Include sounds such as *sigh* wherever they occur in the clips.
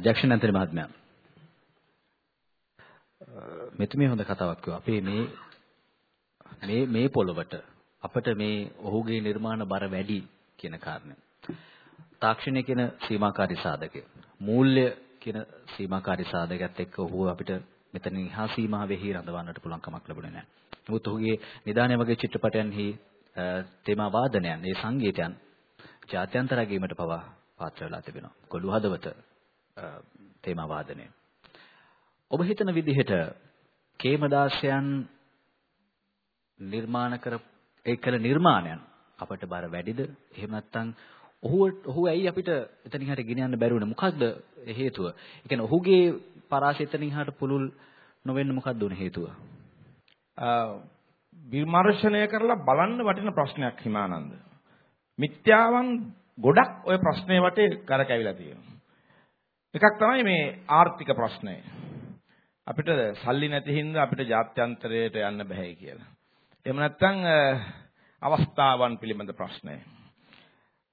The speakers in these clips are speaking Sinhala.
ජැක්ෂන් ඇන්තනි මහත්මයා මෙතුමිය හොඳ කතාවක් කිව්වා. අපේ මේ මේ මේ පොළවට අපිට මේ ඔහුගේ නිර්මාණ බර වැඩි කියන කාරණය. තාක්ෂණය කියන සීමාකාරී සාධකය. මූල්‍ය කියන සීමාකාරී සාධකයත් එක්ක ඔහු අපිට මෙතනින් එහා සීමාවෙහි රඳවන්නට පුළුවන් කමක් ලැබුණේ නැහැ. නමුත් ඔහුගේ නිදානය වගේ චිත්‍රපටයන්හි තේමා වාදනයන්, ඒ සංගීතයන් ජාත්‍යන්තරගීමට පවා පාත්‍ර වෙලා තිබෙනවා. කොළු හදවත තේමා වාදනය. ඔබ හිතන විදිහට කේමදාසයන් නිර්මාණ කර ඒ කළ නිර්මාණයන් අපට බර වැඩිද? එහෙම නැත්නම් ඔහු ඔහු ඇයි අපිට එතනින් හට ගෙන යන්න බැරි වුණේ? මොකක්ද හේතුව? ඒ කියන්නේ ඔහුගේ පරාසය එතනින් හට පුළුල් නොවෙන්න මොකක්ද උනේ හේතුව? විමර්ශනය කරලා බලන්න වටින ප්‍රශ්නයක් හිමානන්ද. මිත්‍යාවන් ගොඩක් ওই ප්‍රශ්නේ වටේ කරකැවිලා තියෙනවා. එකක් තමයි මේ ආර්ථික ප්‍රශ්නය. අපිට සල්ලි නැති හින්දා අපිට ජාත්‍යන්තරයට යන්න බැහැ කියලා. එහෙම නැත්නම් අවස්ථාවන් පිළිබඳ ප්‍රශ්නය.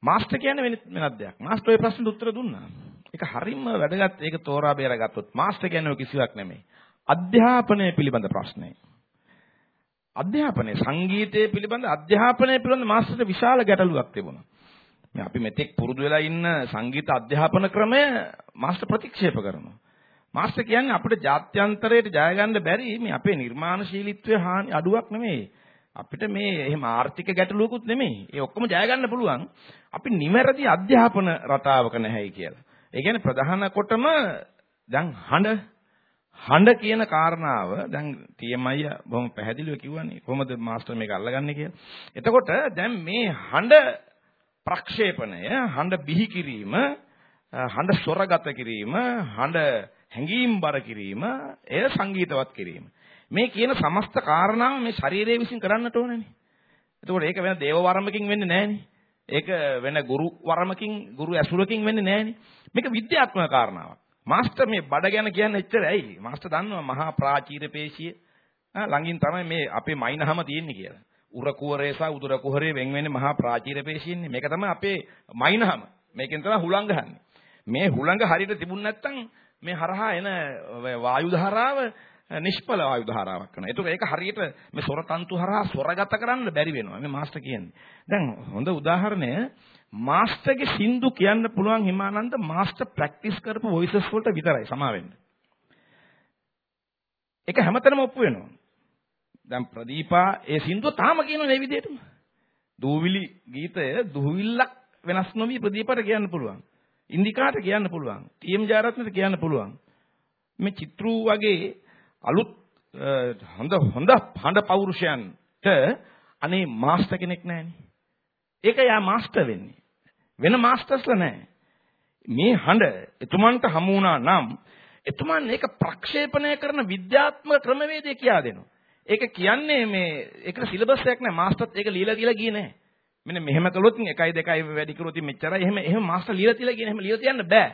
මාස්ටර් කියන්නේ වෙන වෙනත් දෙයක්. මාස්ටර් ওই ප්‍රශ්නෙට උත්තර දුන්නා. ඒක හරියම වැදගත්. ඒක තෝරා බේරගත්තොත් මාස්ටර් කියන්නේ ඔය කිසිවක් නෙමෙයි. අධ්‍යාපනය පිළිබඳ ප්‍රශ්නය. අධ්‍යාපනය සංගීතය පිළිබඳ අධ්‍යාපනය පිළිබඳ මාස්ටර්ට විශාල ගැටලුවක් තිබුණා. මේ අපි මෙතෙක් පුරුදු වෙලා ඉන්න සංගීත අධ්‍යාපන ක්‍රමය මාස්ටර් ප්‍රතික්ෂේප කරනවා. මාස්ටර් කියන්නේ අපිට ජාත්‍යන්තරයට ජය ගන්න බැරි මේ අපේ නිර්මාණශීලීත්වයේ හානි අඩුවක් නෙමෙයි. අපිට මේ එහෙම ආර්ථික ගැටලුවකුත් නෙමෙයි. ඒ ඔක්කොම ජය ගන්න පුළුවන්. අපි නිවැරදි අධ්‍යාපන රටාවක නැහැයි කියලා. ඒ කියන්නේ ප්‍රධාන කොටම දැන් හඬ හඬ කියන කාරණාව දැන් TMI බොහොම පැහැදිලිව කිව්වනේ කොහොමද මාස්ටර් මේක අල්ලගන්නේ කියලා. එතකොට දැන් මේ හඬ ප්‍රක්ෂේපණය, හඬ බිහි කිරීම, හඬ ස්වරගත කිරීම, හඬ හැඟීම්බර කිරීම, එය සංගීතවත් කිරීම. මේ කියන සමස්ත කාරණාව මේ ශරීරයේ විසින් කරන්නට ඕනනේ. එතකොට ඒක වෙන දේව වරමකින් වෙන්නේ නැහනේ. ඒක වෙන ගුරු වරමකින්, ගුරු ඇසුරකින් වෙන්නේ නැහනේ. මේක විද්‍යාත්මක කාරණාවක්. මාස්ටර් මේ බඩ ගැන කියන්නේ එච්චර ඇයි? මාස්ටර් දන්නවා මහා ප්‍රාචීර පේශිය ළඟින් තමයි මේ අපේ මයින්හම තියෙන්නේ කියලා. උර කුහරේ සහ උදර කුහරේ වෙන් වෙන්නේ මහා ප්‍රාචීර පේශියන්නේ. මේක තමයි අපේ මයින්හම. මේකෙන් තමයි හුලං ගහන්නේ. මේ හුලඟ හරියට තිබුණ නැත්නම් මේ හරහා එන වායු ධාරාව නිෂ්ඵල වායු ධාරාවක් කරනවා. ඒතකොට ඒක හරියට මේ සොර තන්තු හරහා සොරගත කරන්න බැරි වෙනවා. මේ මාස්ටර් කියන්නේ. දැන් හොඳ උදාහරණය මාස්ටර්ගේ සින්දු කියන්න පුළුවන් හිමානන්ද මාස්ටර් ප්‍රැක්ටිස් කරපු වොයිසස් වලට විතරයි සමා වෙන්න. ඒක හැමතැනම ඔප්පු වෙනවා. දැන් ප්‍රදීපා ඒ සින්දුව තාම කියනවා මේ විදිහටම. දූවිලි ගීතය දුහවිල්ලක් වෙනස් නොවි ප්‍රදීපට කියන්න පුළුවන්. ඉන්දිකාට කියන්න පුළුවන්. ටීඑම් ජයරත්නට කියන්න පුළුවන්. මේ චිත්‍රූ වගේ අලුත් හොඳ හොඳ හඬ පෞරුෂයන්ට අනේ මාස්ටර් කෙනෙක් නැහැනේ. ඒක යා මාස්ටර් වෙන්නේ. වෙන මාස්ටර්ස්ලා නැහැ. මේ හඬ එතුමන්ට හමු වුණා නම් එතුමන් ඒක ප්‍රක්ෂේපණය කරන විද්‍යාත්මක ක්‍රමවේදය කියා දෙනවා. ඒක කියන්නේ මේ ඒකට සිලබස් එකක් නැහැ. මාස්ටර්ත් ඒක ලියලා තියලා ගියේ නැහැ. මෙන්න මෙහෙම කළොත් 1 2 වැඩි කරොත් මෙච්චරයි. එහෙම එහෙම මාස්ටර් ලියලා තියලා කියන එහෙම ලියලා තියන්න බෑ.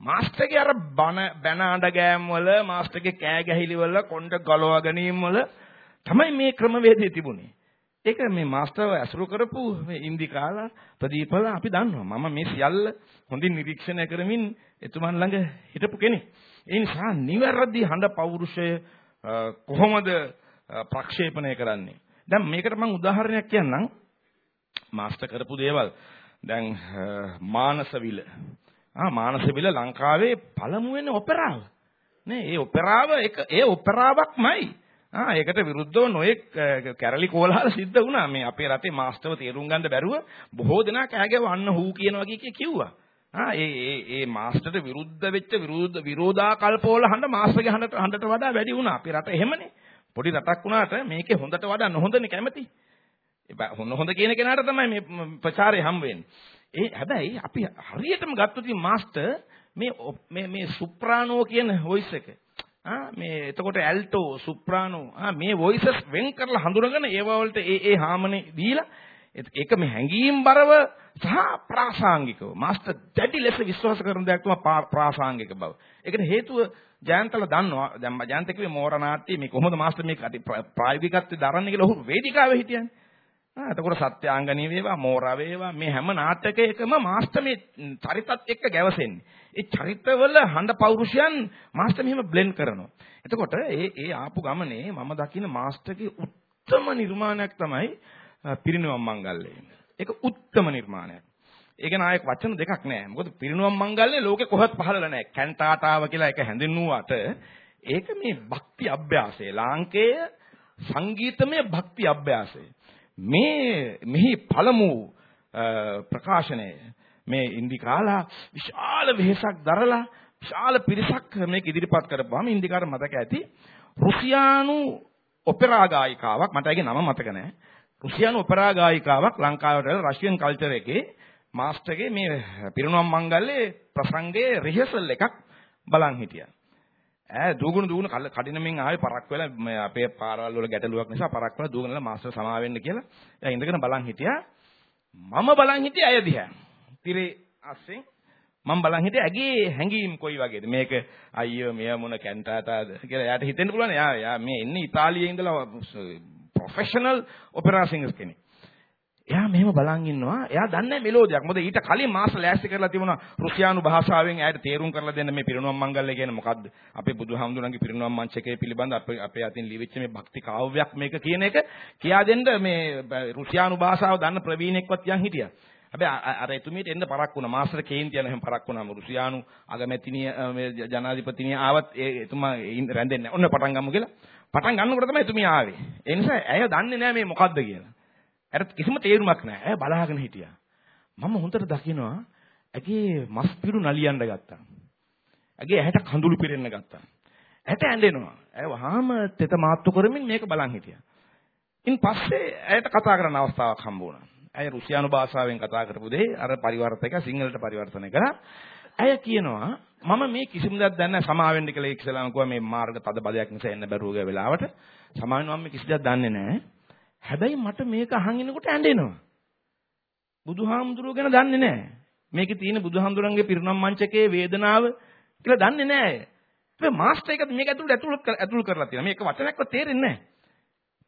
මාස්ටර්ගේ අර බන බැන අඬ ගෑම් වල මාස්ටර්ගේ කෑ ගැහිලි වල කොණ්ඩ ගලවා ගැනීම වල තමයි මේ ක්‍රමවේදය තිබුණේ. ඒක මේ මාස්ටර්ව ඇසුරු කරපු මේ ඉන්දිකාලා ප්‍රදීපලා අපි දන්නවා. මම මේ සියල්ල හොඳින් නිරීක්ෂණය කරමින් එතුමන් ළඟ හිටපු කෙනෙක්. ඒ නිසා නිවැරදි හඬ පෞරුෂය කොහොමද ප්‍රක්ෂේපණය කරන්නේ? දැන් මේකට මම උදාහරණයක් කියන්නම්. මාස්ටර් කරපු දේවල්. දැන් මානසවිල. ආ මානසවිල ලංකාවේ පළමුවෙනි ඔපෙරාව. නේ ඒ ඔපෙරාව එක ඒ ඔපෙරාවක්මයි. ආ ඒකට විරුද්ධව නොයෙක් කැරලි කෝලහල සිද්ධ වුණා. මේ අපේ රටේ මාස්ටර්ව තේරුම් ගන්න බැරුව බොහෝ දෙනා කෑගව අන්න හූ කියන වගේ කිව්වා. ආ ඒ ඒ ඒ මාස්ටර්ට විරුද්ධ වෙච්ච විරුද්ධ විරෝධාකල්පවල හඬ මාස්ටර්ගේ හඬට හඬට වඩා වැඩි වුණා. අපේ රට එහෙමනේ. පොඩි රටක් වුණාට මේකේ හොඳට වඩා නොහොඳනේ කැමති හොඳ හොඳ කියන කෙනාට තමයි මේ ප්‍රචාරය හම් වෙන්නේ. ඒ හැබැයි අපි හරියටම ගත්තොත් මාස්ටර් මේ මේ මේ සුප්‍රානෝ කියන වොයිස් එක ආ මේ එතකොට ඇල්ටෝ සුප්‍රානෝ ආ මේ වොයිසස් වෙන් කරලා හඳුනගෙන ඒව වලට ඒ ඒ හාමනේ දීලා ඒක මේ හැංගීම් බරව සහ ප්‍රාසාංගිකව මාස්ටර් දැඩි ලෙස විශ්වාස කරන දෙයක් තමයි ප්‍රාසාංගික බව. ඒකට හේතුව ජයන්තල දන්නවා දැන් ජයන්ත කිව්වේ මෝරනාට්‍ය මේ කොහොමද මාස්ටර් මේක ප්‍රායෝගිකත්වයේ දරන්නේ කියලා ඔහු වේදිකාවේ හිටියන්නේ. ආ එතකොට සත්‍යාංගනී වේවා මෝරා වේවා මේ හැම නාටකයකම මාස්ටර් මේ චරිතත් එක්ක ගැවසෙන්නේ. ඒ චරිතවල හඬ පෞරුෂයන් මාස්ටර් මෙහෙම බ්ලෙන්ඩ් කරනවා. එතකොට ඒ ඒ ආපු ගමනේ මම දකින මාස්ටර්ගේ උත්තරම නිර්මාණයක් තමයි පිරිනුවම් මංගල්‍යය. ඒක උත්තරම නිර්මාණයක්. ඒක නායක වචන දෙකක් නෑ. මොකද පිරිනුවම් මංගල්‍යය ලෝකේ කොහෙත් පහළලා නෑ. කැන්ටාටාව කියලා එක හැඳින්වුවාට ඒක මේ භක්ති අභ්‍යාසය. ලාංකේය සංගීතමය භක්ති අභ්‍යාසය. මේ මෙහි පළමු ප්‍රකාශනය මේ ඉන්දිකාලා විශාල වෙහෙසක් දරලා විශාල පිරිසක් මේක ඉදිරිපත් කරපුවාම ඉන්දිකාට මතක ඇති රුසියානු ඔපෙරා ගායිකාවක් මට ඒකේ නම මතක නැහැ රුසියානු ඔපෙරා ගායිකාවක් ලංකාවට රෂියන් කල්චර් එකේ මාස්ටර්ගේ මේ පිරිනුවම් මංගල්‍යයේ ප්‍රසංගයේ රිහර්සල් එකක් බලන් හිටියා. ඈ දුගුණ දුගුණ කඩිනමින් ආවේ පරක් වෙලා අපේ පාරවල් වල ගැටලුවක් නිසා පරක් වෙලා දුගුණලා මාස්ටර් සමා වෙන්න කියලා. එයා ඉඳගෙන බලන් හිටියා. මම බලන් හිටියේ අය දිහා. තිරේ අස්සෙන් මම බලන් හිටියේ ඇගේ හැංගීම් කොයි වගේද? මේක අයියෝ මෙයා මොන කැන්ටාටාද කියලා එයාට හිතෙන්න පුළුවන්. එයා එයා මේ ඉන්නේ ඉතාලියේ ඉඳලා ප්‍රොෆෙෂනල් ඔපෙරා සිංගර්ස් කෙනෙක්. එයා මෙහෙම බලන් ඉන්නවා. එයා දන්නේ මෙලෝදියක්. මොකද ඊට කලින් මාස ලෑස්ති කරලා තිබුණා රුසියානු භාෂාවෙන් එයාට තේරුම් කරලා දෙන්න මේ පිරිනුවම් මංගල්‍ය කියන්නේ මොකද්ද? අපේ බුදුහාමුදුරන්ගේ පිරිනුවම් මංචකයේ පිළිබඳ අපේ අපේ අතින් ලිවිච්ච මේ භක්ති කාව්‍යයක් මේක කියන එක කියා දෙන්න මේ රුසියානු භාෂාව දන්න ප්‍රවීණෙක්වත් යන් හිටියා. හැබැයි අර එතුමියට එන්න පරක් වුණා. මාස්ටර් කේන්ති යන හැම පරක් වුණාම රුසියානු අගමැතිනිය මේ ජනාධිපතිනිය ආවත් ඒ එතුමා රැඳෙන්නේ නැහැ. ඔන්න පටන් ගමු කියලා. පටන් ගන්නකොට තමයි එතුමිය ආවේ. ඒ නිසා ඇය දන්නේ නැහැ මේ මොකද්ද කියලා. ඇයට කිසිම තේරුමක් නැහැ. ඇය බලාගෙන හිටියා. මම හොඳට දකිනවා ඇගේ මස් පිරු නලියන්න ගත්තා. ඇගේ ඇහැට කඳුළු පිරෙන්න ගත්තා. ඇට ඇඬෙනවා. ඇය වහාම තෙත මාත්තු කරමින් මේක බලන් හිටියා. ඉන් පස්සේ ඇයට කතා කරන්න අවස්ථාවක් හම්බ වුණා. ඇය රුසියානු භාෂාවෙන් කතා කරපු දේ අර පරිවර්තක සිංහලට පරිවර්තනය කරා. ඇය කියනවා මම මේ කිසිම දෙයක් දන්නේ නැහැ සමාවෙන්න කියලා ඉක්සලාම කිව්වා මේ මාර්ග තද බදයක් නිසා එන්න බැරුව ගිය වෙලාවට සමාවෙන්න මම කිසි දෙයක් දන්නේ නැහැ. හැබැයි මට මේක අහන් ඉනකොට ඇඬෙනවා. බුදුහාමුදුරුවෝ ගැන දන්නේ නැහැ. මේකේ තියෙන බුදුහාමුදුරන්ගේ පිරිනම් මංචකයේ වේදනාව කියලා දන්නේ නැහැ. හැබැයි මාස්ටර් එක මේක ඇතුළට ඇතුළත් ඇතුළු කරලා තියෙනවා. මේක වචනයක්වත් තේරෙන්නේ නැහැ.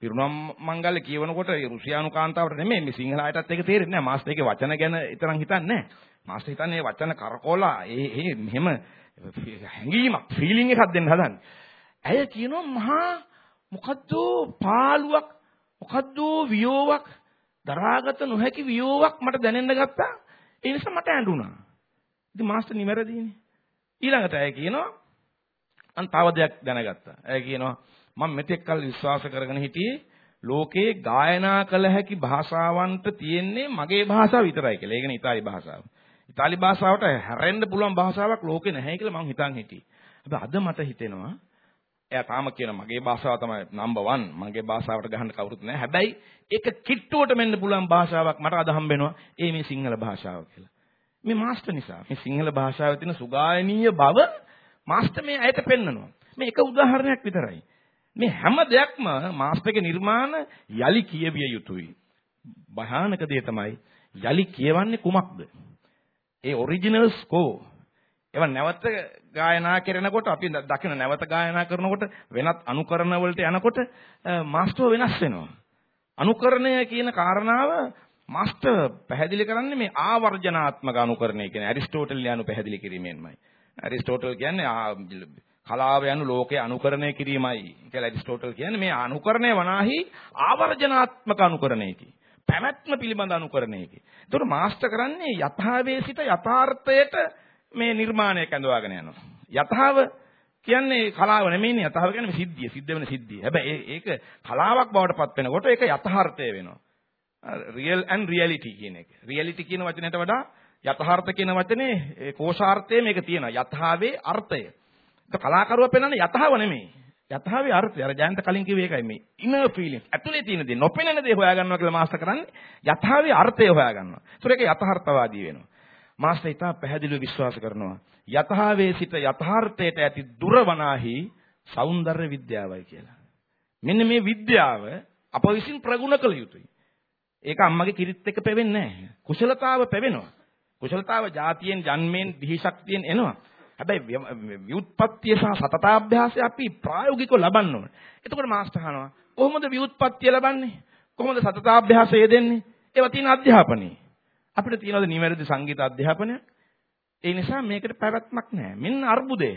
පිරුණම් මංගල්‍ය කියවනකොට රුසියානු කාන්තාවට නෙමෙයි මේ සිංහල අයටත් ඒක තේරෙන්නේ නැහැ. මාස්ටර් ඒකේ වචන ගැන තරම් හිතන්නේ නැහැ. මාස්ටර් හිතන්නේ වචන කරකෝලා ඒ ඒ මෙහෙම හැඟීමක් ෆීලිං එකක් දෙන්න හදන්නේ. ඇය කියනවා මහා මොකද්ද පාළුවක් මොකද්ද වියෝවක් දරාගත නොහැකි වියෝවක් මට දැනෙන්න ගත්තා. ඒ නිසා මට ඇඬුණා. ඉතින් මාස්ටර් නිවැරදිනේ. ඊළඟට ඇය කියනවා අන් තව දෙයක් දැනගත්තා. ඇය කියනවා මම මෙතෙක් කල විශ්වාස කරගෙන හිටියේ ලෝකේ ගායනා කළ හැකි භාෂාවන්ට තියෙන්නේ මගේ භාෂාව විතරයි කියලා. ඒ කියන්නේ ඉතාලි භාෂාව. ඉතාලි භාෂාවට හැරෙන්න පුළුවන් භාෂාවක් ලෝකේ නැහැ කියලා මම හිතන් හිටියේ. හැබැයි අද මට හිතෙනවා එයා තාම කියන මගේ භාෂාව තමයි නම්බර් 1. මගේ භාෂාවට ගහන්න කවුරුත් නැහැ. හැබැයි ඒක කිට්ටුවට මෙන්න පුළුවන් භාෂාවක් මට අද හම්බෙනවා. ඒ මේ සිංහල භාෂාව කියලා. මේ මාස්ටර් නිසා මේ සිංහල භාෂාවේ තියෙන සුගායනීය බව මාස්ටර් මේ ඇයට පෙන්නනවා. මේ එක උදාහරණයක් විතරයි. මේ හැම දෙයක්ම මාස්ටර්ගේ නිර්මාණ යලි කියවිය යුතුයි. භයානක දේ තමයි යලි කියවන්නේ කුමක්ද? ඒ ඔරිජිනල්ස් කෝ ඒවා නැවත ගායනා කරනකොට අපි දකින නැවත ගායනා කරනකොට වෙනත් අනුකරණ වලට යනකොට මාස්ටර් වෙනස් වෙනවා. අනුකරණය කියන කාරණාව මාස්ටර් පැහැදිලි කරන්නේ මේ ආවර්ජනාත්මක අනුකරණය කියන ඇරිස්ටෝටල් යනු පැහැදිලි කිරීමෙන්මයි. ඇරිස්ටෝටල් කියන්නේ කලාව යනු ලෝකයේ අනුකරණය කිරීමයි කියලා ඇරිස්ටෝටල් කියන්නේ මේ අනුකරණය වනාහි ආවර්ජනාත්මක අනුකරණයකි. පැවැත්ම පිළිබඳ අනුකරණයකි. ඒතකොට මාස්ටර් කරන්නේ යථාවේ සිට යථාර්ථයට මේ නිර්මාණය කැඳවාගෙන යනවා. යථාව කියන්නේ කලාව නෙමෙයිනේ යථාව කියන්නේ සිද්ධිය, සිද්ධ වෙන සිද්ධිය. හැබැයි ඒක කලාවක් බවට පත් වෙනකොට ඒක යථාර්ථය වෙනවා. real and reality කියන එක. reality කියන වචනයට වඩා යථාර්ථ කියන වචනේ කෝෂාර්ථය මේක තියෙනවා. යථාවේ අර්ථය. ඒක කලාකරුවා පෙන්වන්නේ යථාව නෙමෙයි. යථාවේ අර්ථය. අර ජයන්ත කලින් කිව්වේ ඒකයි මේ inner feelings. ඇතුලේ තියෙන දේ නොපෙනෙන දේ හොයාගන්නවා කියලා මාස්ටර් කරන්නේ යථාවේ අර්ථය හොයාගන්නවා. ඒතර ඒක යථාර්ථවාදී වෙනවා. මාස්ටර් ඉතා පැහැදිලිව විශ්වාස කරනවා. යථාවේ සිට යථාර්ථයට ඇති දුරවනාහි సౌందර්ය විද්‍යාවයි කියලා. මෙන්න මේ විද්‍යාව අප විසින් ප්‍රගුණ කළ යුතුයි. ඒක අම්මගේ කිරිත් එක්ක පෙවෙන්නේ නැහැ. කුසලතාව පෙවෙනවා. කුසලතාව જાතියෙන් ජන්මයෙන් දිහි ශක්තියෙන් එනවා. හැබැයි ව්‍යුත්පත්තිය සහ සතතාභ්‍යාසය අපි ප්‍රායෝගිකව ලබන්න ඕනේ. එතකොට මාස්ටර් අහනවා කොහොමද ව්‍යුත්පත්තිය ලබන්නේ? කොහොමද සතතාභ්‍යාසය දෙන්නේ? ඒවා තියෙන අධ්‍යාපනයේ. අපිට තියෙනවද නිවැරදි සංගීත අධ්‍යාපනයක්? ඒ නිසා මේකට පැවැත්මක් නැහැ. මෙන්න අර්බුදය.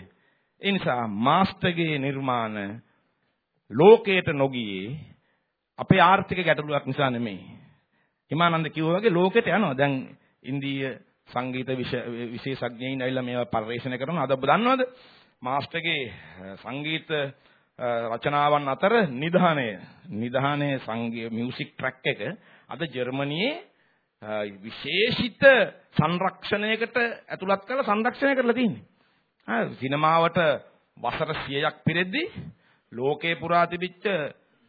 ඒ නිසා මාස්ටර්ගේ නිර්මාණ ලෝකයට නොගියේ අපේ ආර්ථික ගැටලුවක් නිසා නෙමෙයි. හිමානන්ද කිව්වා වගේ ලෝකෙට යනවා. දැන් ඉන්දීය සංගීත විශේෂඥයින් ඇවිල්ලා මේවා පරිශන කරනවා. අද ඔබ දන්නවද? මාස්ටර්ගේ සංගීත රචනාවන් අතර නිධානය නිධානයේ සංගීත මියුසික් ට්‍රැක් එක අද ජර්මනියේ විශේෂිත සංරක්ෂණයකට ඇතුළත් කරලා සංරක්ෂණය කරලා තියෙන්නේ. හරි සිනමාවට වසර 100ක් පිරෙද්දී ලෝකේ පුරා තිබිච්ච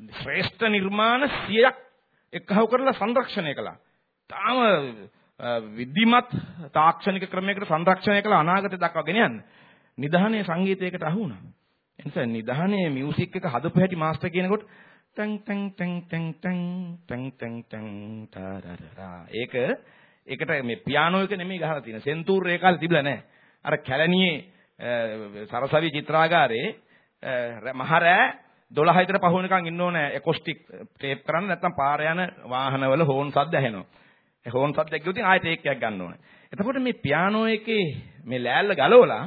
ශ්‍රේෂ්ඨ නිර්මාණ 100ක් එක්කහුව කරලා සංරක්ෂණය කළා. තාම විද්ධිමත් තාක්ෂණික ක්‍රමයකට සංරක්ෂණය කළ අනාගතය දක්වා ගෙන යන්න. නිධානයේ සංගීතයකට අහු වුණා. එනිසා නිධානයේ මියුසික් එක හදපු හැටි මාස්ටර් කියනකොට ටං ටං ටං ටං ටං ටං ටං ටං තාරරා ඒක ඒකට මේ පියානෝ එක නෙමෙයි ගහලා තියෙන සෙන්තූර් ඒ කාලේ තිබිලා නැහැ. අර කැලණියේ සරසවි චිත්‍රාගාරේ මහරෑ 12 විතර පහ වෙනකන් ඉන්න ඕනේ ඇකොස්ටික් ටේප් කරන්න නැත්නම් පාර යන වාහනවල හෝන් සද්ද ඇහෙනවා. ඒ හෝන් සද්ද එක්ක උතින් ආයෙත් ඒක ගන්න ඕනේ. එතකොට මේ පියානෝ එකේ මේ ලෑල්ල ගලවලා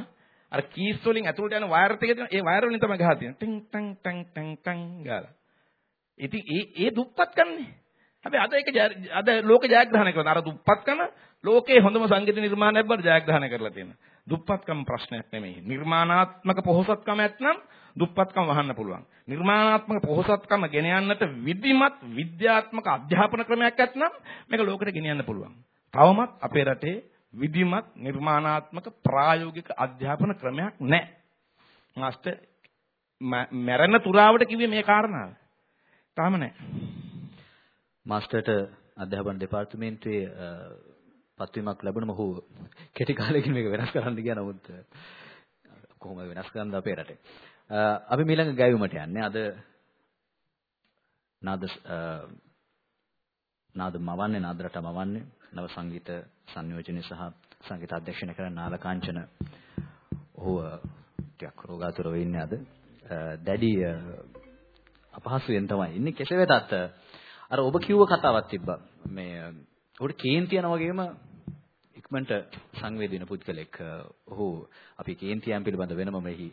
අර කීස් වලින් ඇතුළට යන වයර් ටික තියෙන ඒ වයර් වලින් තමයි ගහලා තියෙන්නේ. ටින් ටන් ටන් ටන් ටන් ගාලා. ඉතින් ඒ ඒ දුප්පත් කන්නේ. හැබැයි අද ඒක අද ලෝක ජයග්‍රහණය කරනවා. අර දුප්පත් කන ලෝකේ හොඳම සංගීත නිර්මාණයක් බවට ජයග්‍රහණය කරලා තියෙනවා. දුප්පත්කම ප්‍රශ්නයක් නෙමෙයි. නිර්මාණාත්මක පොහොසත්කම ඇත්නම් දුප්පත්කම වහන්න පුළුවන්. නිර්මාණාත්මක පොහොසත්කම ගෙන යන්නට විධිමත් විද්‍යාත්මක අධ්‍යාපන ක්‍රමයක් ඇත්නම් මේක ලෝකෙට ගෙන යන්න පුළුවන්. තවමත් අපේ රටේ විධිමත් නිර්මාණාත්මක ප්‍රායෝගික අධ්‍යාපන ක්‍රමයක් නැහැ. මාස්ටර් මැරෙන තුරාවට කිව්වේ මේ කාරණාව. තාම නැහැ. මාස්ටර්ට අධ්‍යාපන දෙපාර්තමේන්තුවේ පත්වීමක් ලැබුණම ඔහු කෙටි කාලෙකින් මේක වෙනස් කරන්න ගියා නමුත් කොහොමද වෙනස් කරන්න අපේ රටේ. අපි ඊළඟ ගැයුමට යන්නේ අද නාද නාද මවන්නේ නාද රට මවන්නේ නව සංගීත සංයෝජනය සහ සංගීත අධ්‍යක්ෂණය කරන නාලකාංචන ඔහු ටිකක් රෝගාතුරව ඉන්නේ අද දැඩි අපහසුයෙන් තමයි. ඉන්නේ කෙසේ වෙතත් අර ඔබ කිව්ව කතාවක් තිබ්බා. මේ උඩ කේන්ති යන වගේම ඉක්මනට සංවේදීන පුද්ගලෙක් ඔහු අපි කේන්තියන් පිළිබඳ වෙනම මෙහි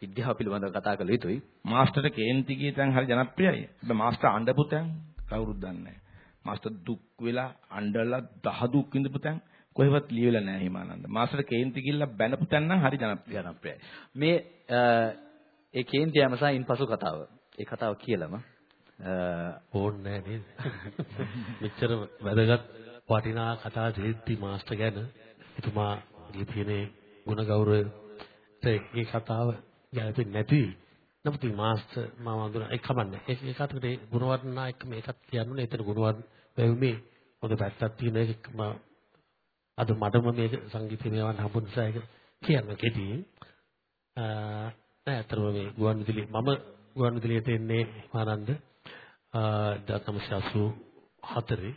විද්‍යාව පිළිබඳව කතා කළ යුතුයි. මාස්ටර්ට කේන්ති ගීතයන් හරි ජනප්‍රියයි. හැබැයි මාස්ටර් අඬපු තැන් කවුරුත් දන්නේ නැහැ. මාස්ටර් දුක් වෙලා අඬලා දහ දුක් විඳපු තැන් කොහෙවත් ලියවිලා නැහැ හිමානන්ද. මාස්ටර් කේන්ති ගිල්ලා බැනපු තැන් නම් හරි ජනප්‍රියයි. මේ ඒ කේන්ති යමසා ඉන්පසු කතාව ඒ කතාව කියලාම ඕනේ නේද? *laughs* මෙච්චර වැදගත් වටිනා කතා දෙද්දි මාස්ටර් ගැන එතුමාගේ තියෙන ගුණ ගෞරවය ඒ කතාව ගැලපෙන්නේ නැති. නමුත් මාස්ටර් මම වඳුන ඒක කමන්නේ. ඒක ඒකට ගුණවර්ණනා එක්ක මේකත් කියන්නුනේ එතන ගුණවර්ණ වැවුමේ හොඳ පැත්තක් තියෙන එක මම අද මඩම මේක සංගීතය මේවන් හම්බුන නිසා ඒක කියන්න කෙටියෙන්. නෑ අතරම මේ ගුවන් විදුලි මම ගුවන් විදුලියට එන්නේ ආනන්ද 1984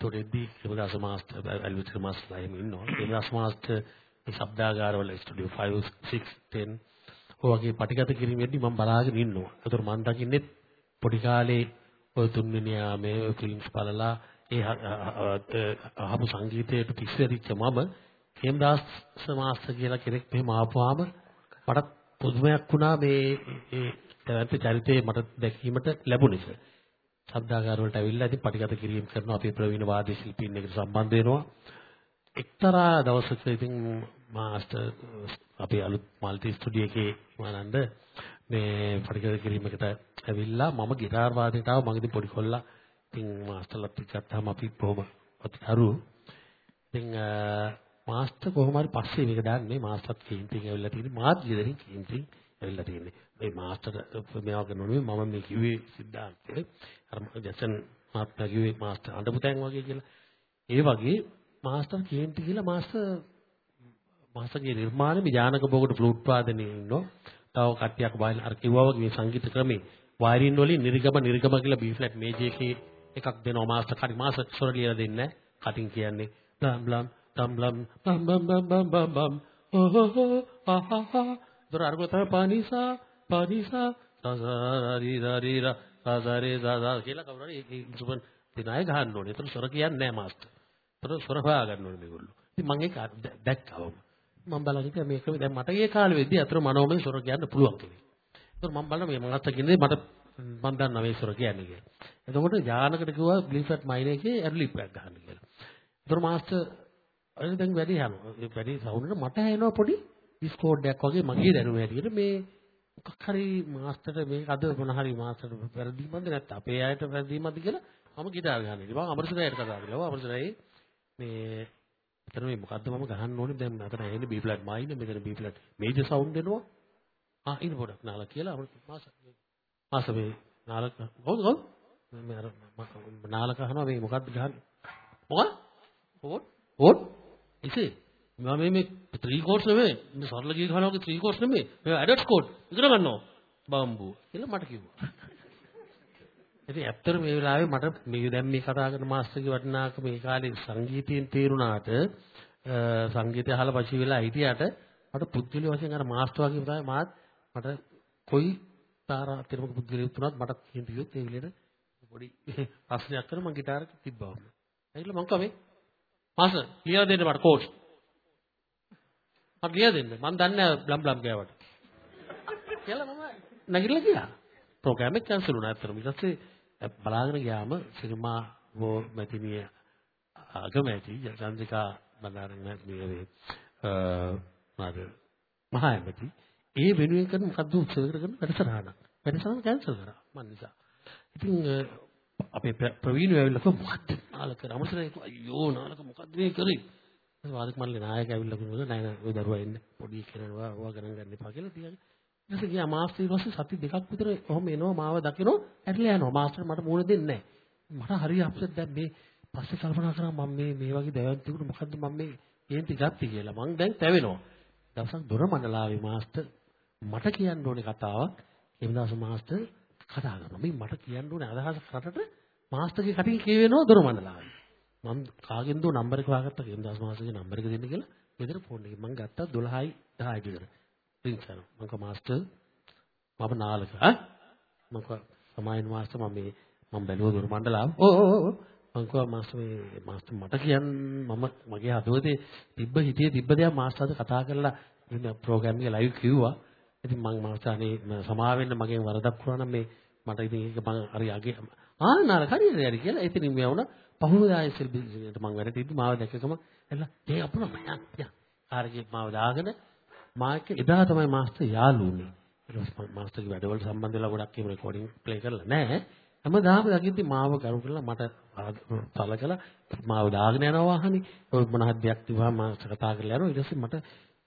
තොරෙද්දී ක්‍රමදාස මාස්ටර් ඇල්විතර මාස්ටර්ලා එහෙම ඉන්නවා. ක්‍රමදාස මාස්ටර් මේ ශබ්දාගාරවල ස්ටුඩියෝ 5 6 10 ඔයගේ පටිගත කිරීමේදී මම බලාගෙන ඉන්නවා. ඒතර මම දකින්නේ පොඩි කාලේ ඔය තුන්වෙනි යාමේ ඔය ෆිල්ම්ස් බලලා ඒ අහපු සංගීතයට පිස්සෙරිච්ච මම හේමදාස් මාස්ටර් කියලා කෙනෙක් මෙහෙම ආපුවාම මට පුදුමයක් වුණා මේ ඒ චරිතයේ මට දැකීමට ලැබුණේ. ශබ්දාගාර වලට ඇවිල්ලා ඉතින් පටිගත කිරීම කරනවා. අපේ ප්‍රවීණ වාද්‍ය ශිල්පීන් එක්ක සම්බන්ධ වෙනවා. එක්තරා දවසක ඉතින් මාස්ටර් අපේ අලුත් මල්ටි ස්ටුඩියෝ එකේ මානන්ද මේ පටිගත කිරීමකට ඇවිල්ලා මම গিitar වාදනයට ආව. මගේ පොඩි කොල්ලා. ඉතින් මාස්ටර්ලත් එක්ක ගත්තාම අපි බොහොම අතුරු ඉතින් මාස්ටර් කොහොම හරි පස්සේ මේක දාන්නේ. මාස්ටර්ත් කේන්තින් ඇවිල්ලා තියෙන්නේ මාත් ගෙදරින් කේන්තින් ඇවිල්ලා තියෙන්නේ. මේ මාස්ටර් මේවා කරනෝනේ මම මේ කිව්වේ සිද්ධාර්ථය අර ජසන් මහත්මයා කිව්වේ මාස්ටර් අඬපු තැන් වගේ කියලා. ඒ වගේ මාස්ටර් කේන්ති කියලා මාස්ටර් මාස්ටර්ගේ නිර්මාණය විජානක බෝගට ෆ්ලූට් වාදනයේ ඉන්නෝ. තව කට්ටියක් වයින් අර කිව්වා වගේ මේ සංගීත ක්‍රමේ වයරින් වලින් නිර්ගම නිර්ගම කියලා B ෆ්ලැට් මේජර් එකේ එකක් දෙනවා මාස්ටර්. කටි මාස්ටර් ස්වර ලියලා දෙන්නේ කටින් කියන්නේ බ්ලම් බ්ලම් බම් බම් බම් බම් බම් බම් බම්. ඕහෝ ආහා දොර අරගොත පනිසා පනිසා සසරි දරිර සාසාරේ සාසා කියලා කවුරු හරි ඒ ඉන්ස්ට්‍රුමන්ට් දෙන අය ගහන්න ඕනේ. ඒතර ස්වර කියන්නේ නැහැ මාස්ටර්. ඒතර ස්වර හොයා ගන්න ඕනේ මේගොල්ලෝ. ඉතින් මම ඒක දැක්කවම මම බලන් හිටියා මේක දැන් මට ඒ කාලේ වෙද්දි අතර මනෝමය ස්වර කියන්න පුළුවන් කෙනෙක්. ඒතර මම බලන මේ මාස්ටර් කියන්නේ මට මම දන්නවා මේ ස්වර කියන්නේ කියලා. එතකොට යානකට කිව්වා ග්ලිෆට් මයින් එකේ ඇඩ්ලිප් එකක් ගහන්න කියලා. ඒතර මාස්ටර් අර දැන් වැඩි යනවා. ඒ වැඩි සවුන්ඩ් එක මට ඇහෙනවා පොඩි ඩිස්කෝඩ් එකක් වගේ මගේ දැනුම හැටියට මේ මොකක් හරි මාස්ටර්ට මේක අද මොන හරි මාස්ටර්ට වැරදීමක්ද නැත්නම් අපේ අයට වැරදීමක්ද කියලා මම ගිටාර ගහන්න ඉතින් මම අමරසරයට කතා කළා. අමරසරයි මේ එතන මේ මොකද්ද මම ගහන්න ඕනේ දැන් අතන එන්නේ B flat minor මෙතන B flat major sound දෙනවා. ආ ඉන්න පොඩක් නාලා කියලා මාස මාස මේ නාලක කවුද කවුද? මේ අර නාලක අහනවා මේ මොකද්ද ගහන්නේ? මොකක්ද? ඕට් ඕට් ඉතින් මම මේ මේ ත්‍රී කෝඩ්ස් නෙමෙයි. මේ සරල ගී ගහනවා වගේ ත්‍රී කෝඩ්ස් නෙමෙයි. මේ ඇඩට්ස් කෝඩ් ඉගෙන ගන්නවා. බම්බු කියලා මට කිව්වා. ඉතින් ඇත්තට මේ වෙලාවේ මට මේ දැන් මේ කතා කරන මාස්ටර්ගේ වටිනාකම මේ කාලේ සංගීතයෙන් තේරුණාට සංගීතය අහලා පසු වෙලා හිටියට මට පුද්ගලික වශයෙන් අර මාස්ටර් වගේ තමයි මාත් මට කොයි තාරා තිරමක පුද්ගලික තුනක් මට කියන්න කිව්වොත් ඒ විදිහට පොඩි *laughs* ප්‍රශ්නයක් කරලා මම ගිටාරක තිබ්බා. ඇයිලා මං කවේ මාස ලියලා දෙන්න මට කෝච්. මට ලියලා දෙන්න. මං දන්නේ නැහැ බ්ලම් බ්ලම් ගෑවට. කියලා මම නැගිටලා ගියා. ප්‍රෝග්‍රෑම් එක කැන්සල් වුණා අතන. ඊට පස්සේ බලාගෙන ගියාම සිනමා වෝ මැතිනිය අගමැති චන්ද්‍රිකා බණ්ඩාරන් මැතිනිය වේ මාද මහා ඇමති ඒ වෙනුවෙන් කරන මොකද්ද උත්සව කරන වැඩසටහන. වැඩසටහන කැන්සල් කරා මන් නිසා. ඉතින් අපේ ප්‍රවීණ ඇවිල්ලා කිව්වා මොකද්ද නාලක රමසරේ අයියෝ නාලක මොකද්ද මේ කරේ වාදක මල්ලේ නායක ඇවිල්ලා කිව්වා නෑ නෑ ඔය දරුවා එන්න. පොඩි කෙනා ඔයා ගණන් ගන්න එපා කියලා තියන්නේ ඊට ගියා. මාස්ටර් ඊට පස්සේ සති දෙකක් විතර කොහොම එනවා මාව දකිනවා ඇట్లా යනවා. මාස්ටර් මට මූණ දෙන්නේ නෑ. මට හරි අප්සෙට් දැන් මේ පස්සේ කල්පනා කරා මම මේ මේ වගේ දැවැන්ත තිබුණ මොකද්ද මම මේ කේන්ති ගත්තේ කියලා මං දැන් තැවෙනවා. දවසක් දොර මණ්ඩලාවේ මාස්ටර් මට කියන්න ඕනේ කතාවක්. එම්දාස මාස්ටර් කතා කරනවා. මේ මට කියන්න ඕනේ අදහස් රටට මාස්ටර්ගේ කටින් කියවෙනවා දොර මණ්ඩලාවේ. මම කාගෙන්ද නම්බර එක හොයාගත්තා කියන්දාස් මාස්ටර්ගේ නම්බර එක දෙන්න කියලා ගෙදර ෆෝන් එකේ මම ගත්තා 12යි 10යි විතර. රින් කරනවා. මම කව මාස්ටර් මම නාලක ඈ මම කව සමායන මාස්ටර් මම මේ මම බැලුවා දොර මණ්ඩලාව. ඕ ඕ ඕ මම කව මාස්ටර් මේ මාස්ටර් මට කියන්න මම මගේ හදවතේ තිබ්බ හිතේ තිබ්බ දේ මාස්ටර්ට කතා කරලා ඉන්න ප්‍රෝග්‍රෑම් එක ලයිව් කිව්වා. ඉතින් මම මාස්ටර් අනේ සමා වෙන්න මගෙන් වරදක් වුණා නම් මේ මට ඉතින් ඒක මම හරි අගේ ආ නාල හරියට හරි කියලා ඉතින් මම වුණා පහුවෙනිදා ආයෙත් මම වැඩ තිබ්බ. මාව දැක්කම එලා ඒ අපුණ මම යා කාර්යයේ මාව දාගෙන මාක එදා තමයි මාස්ටර් යාළුුනේ ඊට පස්සේ මාස්ටර්ගේ වැඩවලට සම්බන්ධ වෙලා ගොඩක් ඒම රෙකෝඩින් ප්ලේ කරලා නැහැ. හැමදාම දකිද්දි මාව කරු කරලා මට සලකලා මාව දාගෙන යනවා වාහනේ. ඔය මොන හරි දෙයක් තිබ්බම මාස්ටර් කතා කරලා යනවා. ඊට පස්සේ මට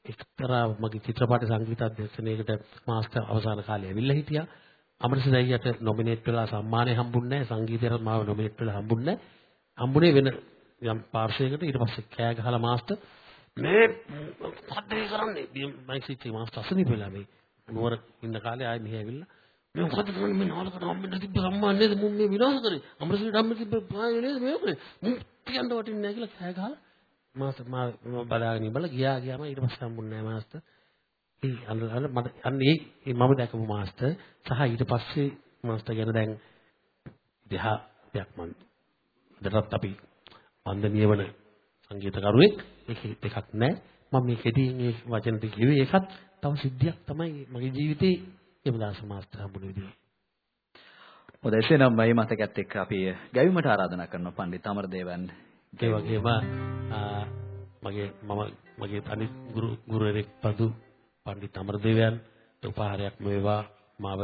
එක්තරා මගේ චිත්‍රපට සංගීත අධ්‍යක්ෂණයකට මාස්ටර් අවසාන කාලේ ඇවිල්ලා හිටියා. අමරසිංහ අයියට නොමිනේට් වෙලා සම්මානය හම්බුන්නේ නැහැ. සංගීතයට මාව නොමිනේට් වෙලා හම්බුන්නේ නැහැ. හම්බුනේ වෙන යම් පාර්ශ්වයකට ඊට පස්සේ කෑ ගහලා මාස්ටර් මේ මොකද මේ කරන්නේ? මම සිටි මාස්ටර් අසනීප වෙලා මේ නුවර ඉන්න කාලේ ආයෙ මෙහෙ ඇවිල්ලා. මේ මොකද කරන්නේ මේ නාලකට හම්බෙන්න තිබ්බ සම්මාන නේද? මුන් මේ විනාශ කරේ අමරසිංහට හම්බෙන්න තිබ්බ පාය නේද? මේ කරේ මුන් කියන්න වටින්නේ නැහැ කියලා කෑ ගහලා මාස්ටර් මා බලාගෙන ඉබලා ගියා ගියාම ඊට පස්සේ හම්බුන්නේ නැහැ මාස්ටර් ඒ අන්න අන්න මම දැකපු මාස්ටර් සහ ඊට පස්සේ මාස්ටර් ගැන දැන් දෙහා දෙයක් මම අදටත් අපි වන්දනීය වන සංගීතකරුවෙක් ඒක දෙකක් නැහැ මම මේ කෙටියෙන් මේ වචන ටික කිව්වේ ඒකත් තව සිද්ධියක් තමයි මගේ ජීවිතේ යමදාස මාස්ටර් හම්බුනේ විදිහ. හොඳයි එසේනම් මේ මතකත් එක්ක අපි ගැයීමට ආරාධනා කරනවා පණ්ඩිත අමරදේවන්. ඒ වගේම මගේ මම මගේ අනිත් ගුරු ගුරුවරයෙක් පදු පණ්ඩිත අමරදේවයන් උපහාරයක් වේවා මාව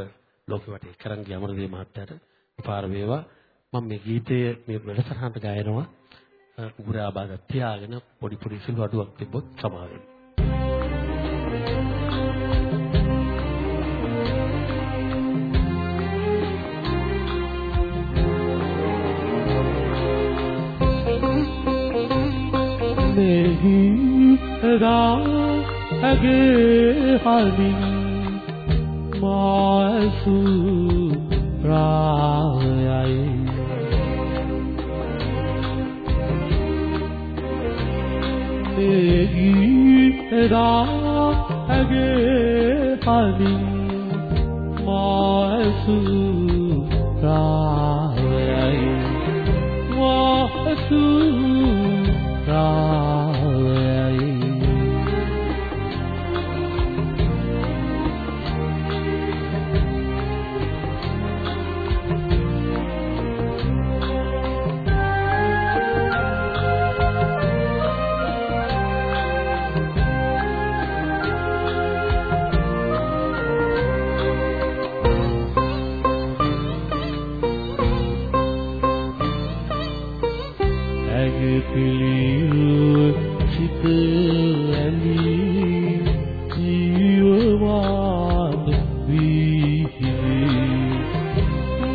ලෝකෙ වටේ කරන් ගිය අමරදේව මහත්තයාට උපහාර වේවා. මම මේ ගීතය මේ වැඩසටහනට ගායනවා. උගුරා බාග තියාගෙන පොඩි පොඩි සිල් වඩුවක් තිබ්බොත් සමාවෙන්න. මෙහි රා ඇගේ හල්මින් මාසු රායයි තේගී එදා ඇගේ හල්මින් මාසු රායයි මාසු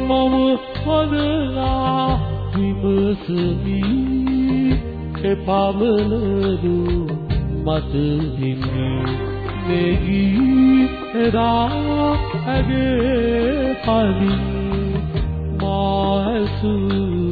මම හදලා විමසමි එපමණදු මත හිමි නෙගී එදා ඇගේ පලින් මාසු රාවයයි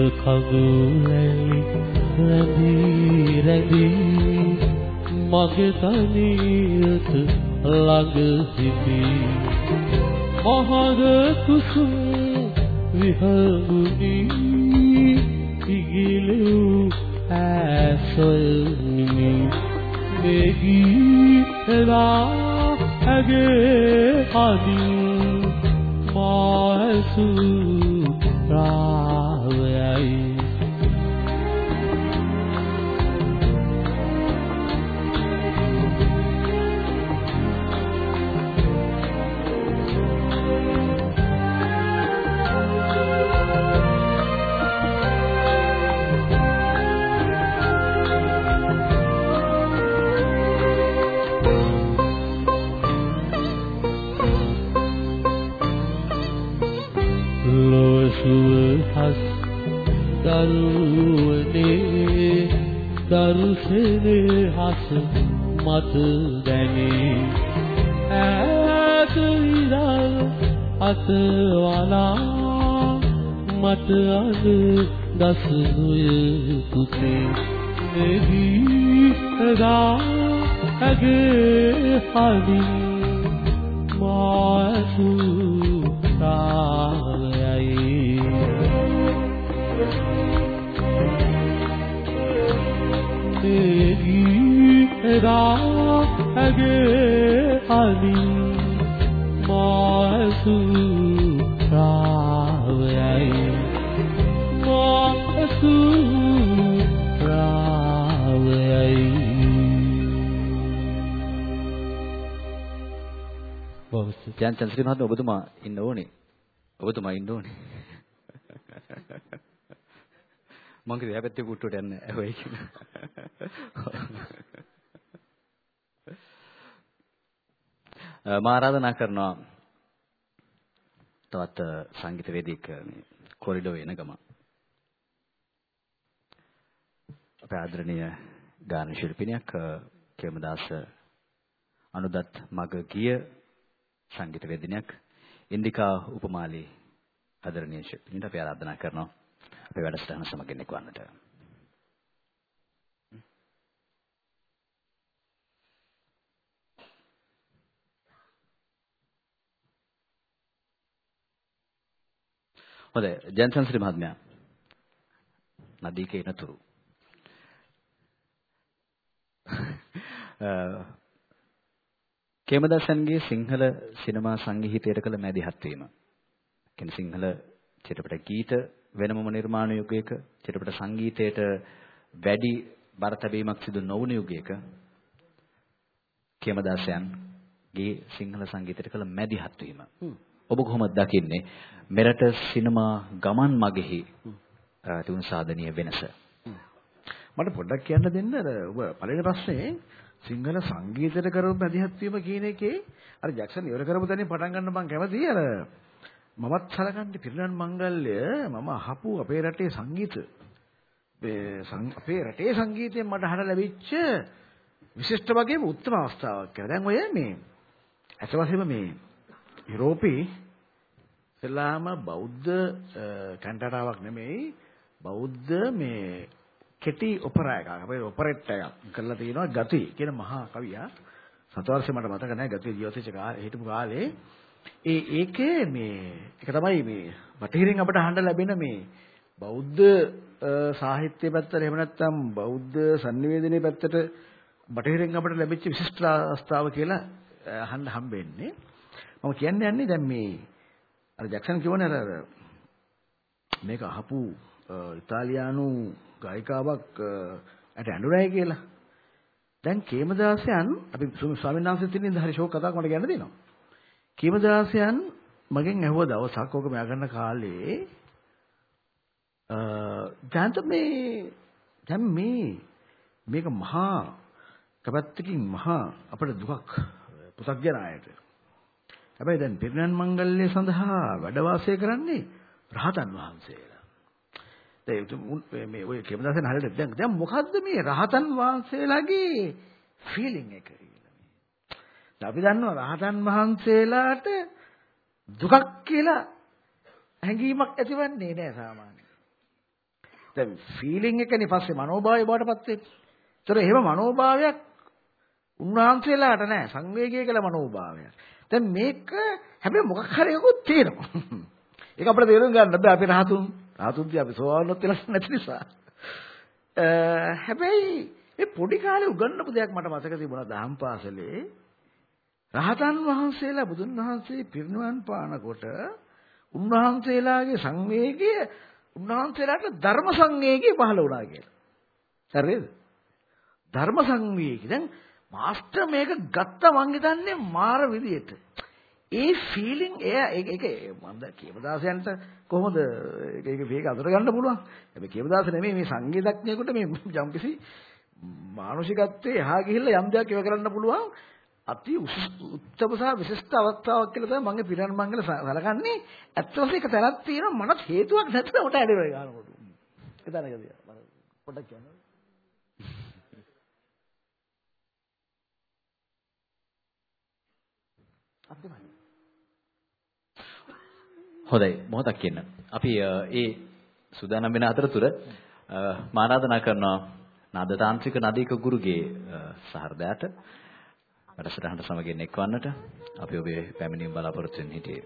දෙප කඳුලැලි රැඳී රැඳී මගේ තනියට ළඟ සිටී. මහද කුසුම් විහඟුනි ඉගිලූ ඇසොල්මිනි මෙගී එලා ඇගේ හදින් මාසූ ලෝසුව හස් දරුවනේ දරුසනේ හස මත දැනේ. ඈත ඉරල් අතවලා මට අද දසනුය පුතේ නෙහි එදා ඇගේ හදින් මාසු එදා ඇගේ හදින් මාසු රාවයයි මාසු රාවයයි බොහොම ජයන්ත චන්ද්‍රසිංහ මහත්මයා ඔබතුමා ඉන්න ඕනේ. ඔබතුමා ඉන්න ඕනේ. මං කිව්වා පැත්තේ කුට්ටුවට යන්න ඇහුවයි කියලා. මම ආරාධනා කරනවා තවත් සංගීත වේදික මේ කොරිඩෝ එන ගම. අපේ ආදරණීය ගාන ශිල්පිනියක් කේමදාස අනුදත් මග ගිය සංගීත වේදිනියක් ඉන්දිකා උපමාලි ආදරණීය ශිල්පිනියට අපි ආරාධනා කරනවා අපේ වැඩසටහන සමගින් එක්වන්නට. හොඳයි ජයන්සන් ශ්‍රී මහත්මයා. නදීකේ නතුරු. *laughs* කේමදාසන්ගේ සිංහල සිනමා සංගීතයට කළ මැදිහත් වීම. කියන්නේ සිංහල චිත්‍රපට ගීත වෙනමම නිර්මාණ යුගයක චිත්‍රපට සංගීතයට වැඩි බර තැබීමක් සිදු නොවුණු යුගයක කේමදාසයන්ගේ සිංහල සංගීතයට කළ මැදිහත් වීම. ඔබ කොහොමද දකින්නේ මෙරට සිනමා ගමන් මගෙහි තිබුණු සාධනීය වෙනස? මට පොඩ්ඩක් කියන්න දෙන්න අර ඔබ පළවෙනි ප්‍රශ්නේ සිංහල සංගීතයට කරපු මැදිහත් වීම කියන එකේ අර ජැක්සන් ඉවර කරපු තැනින් පටන් ගන්න මම කැමතියි අර මමත් සලකන්නේ පිරිනන් මංගල්‍ය මම අහපු අපේ රටේ සංගීත අපේ රටේ සංගීතයෙන් මට අහන්න ලැබිච්ච විශිෂ්ට වගේම උත්තම අවස්ථාවක් කියලා. දැන් ඔය මේ අත වශයෙන්ම මේ යුරෝපේ ඉස්ලාම බෞද්ධ කන්ටරාවක් නෙමෙයි බෞද්ධ මේ කෙටි ඔපරා එකක් අපේ ඔපරෙට් එකක් කරලා තියෙනවා ගති කියන මහා කවියා සතවර්ෂේ මට මතක නැහැ ගති ජීවිතේච කාලේ හිටපු කාලේ ඒ ඒකේ මේ ඒක තමයි මේ වටහිරින් අපිට අහන්න ලැබෙන මේ බෞද්ධ අ, සාහිත්‍ය පැත්තට එහෙම නැත්නම් බෞද්ධ sannivedanaye පැත්තට බටහිරින් අපට ලැබිච්ච විශිෂ්ට අවස්ථාව කියලා අ, අහන්න හම්බෙන්නේ. මම කියන්න යන්නේ දැන් මේ අර ජැක්සන් කියවනේ අර අර මේක අහපු අ, ඉතාලියානු ගායිකාවක් අ, ඇට ඇඬුරයි කියලා. දැන් කේමදාසයන් අපි සු- ස්වාමීන් වහන්සේත් ඉන්නේ හරි ෂෝක් කතාවක් මට කියන්න දෙනවා. කේමදාසයන් මගෙන් ඇහුව දවසක් ඔක මෙයා ගන්න කාලේ අ ජාන්ත මේ දැන් මේ මේක මහා කපැත්තකින් මහා අපේ දුකක් පුසක්ජනායට. හැබැයි දැන් පිරිනන් මංගල්‍ය සඳහා වැඩ වාසය කරන්නේ රහතන් වහන්සේලා. දැන් උතුම් උන්- මේ ඔය කේමදාසයන් හරියට දැන් දැන් මොකද්ද මේ රහතන් වහන්සේලාගේ ෆීලිං එක කියලා මේ. දැන් අපි දන්නවා රහතන් වහන්සේලාට දුකක් කියලා හැඟීමක් ඇතිවන්නේ නැහැ සාමාන්‍යයෙන්. දැන් ෆීලිං එකනේ පස්සේ මනෝභාවය බවටපත් වෙන්නේ. ඒතර එහෙම මනෝභාවයක් උන්වහන්සේලාට නැහැ සංවේගය කියලා මනෝභාවයක්. දැන් මේක හැබැයි මොකක් හරි එකකුත් තියෙනවා. ඒක අපිට තේරුම් ගන්න බෑ අපි රහතුන් රහතුන්දී අපි සෝවාන්වත් වෙලා නැති නිසා. අ, හැබැයි මේ පොඩි කාලේ උගන්වපු දෙයක් මට මතක තිබුණා දහම් පාසලේ. රහතන් වහන්සේලා බුදුන් වහන්සේ පිරිනිවන් පානකොට උන්වහන්සේලාගේ සංවේගය උන්වහන්සේලාට ධර්ම සංවේගය පහළ වුණා කියලා. හරිද? ධර්ම සංවේගය. දැන් මාස්ටර් මේක ගත්ත මං හිතන්නේ මාර විදියට. ඒ ෆීලිං එයා ඒක ඒක මම දැන් කේමදාසයන්ට කොහොමද ඒක ඒක මේක අතර ගන්න පුළුවන්. හැබැයි කේමදාස නෙමෙයි මේ සංගීතඥයෙකුට මේ යම්කිසි මානසිකත්වයේ එහා ගිහිල්ලා යම් දෙයක් ඉව කරන්න පුළුවන් අති උත්තම සහ විශිෂ්ට අවස්ථාවක් කියලා තමයි මගේ පිරන් මංගල සලකන්නේ. ඇත්ත වශයෙන්ම ඒක තැනක් තියෙනවා මනත් හේතුවක් නැත්නම් උට ඇඩේ ගන්නකොට. ඒක තැනකදී මම පොඩ්ඩක් කියන්න. අත්දැකීම හොඳයි මොහොතක් කියන්න. අපි ඒ සූදානම් වෙන අතරතුර මා ආරාධනා කරනවා නාද තාන්ත්‍රික නදීක ගුරුගේ සහෘදයාට වැඩසටහනට සමගින් එක්වන්නට අපි ඔබේ පැමිණීම බලාපොරොත්තු වෙන්න හිටියේ.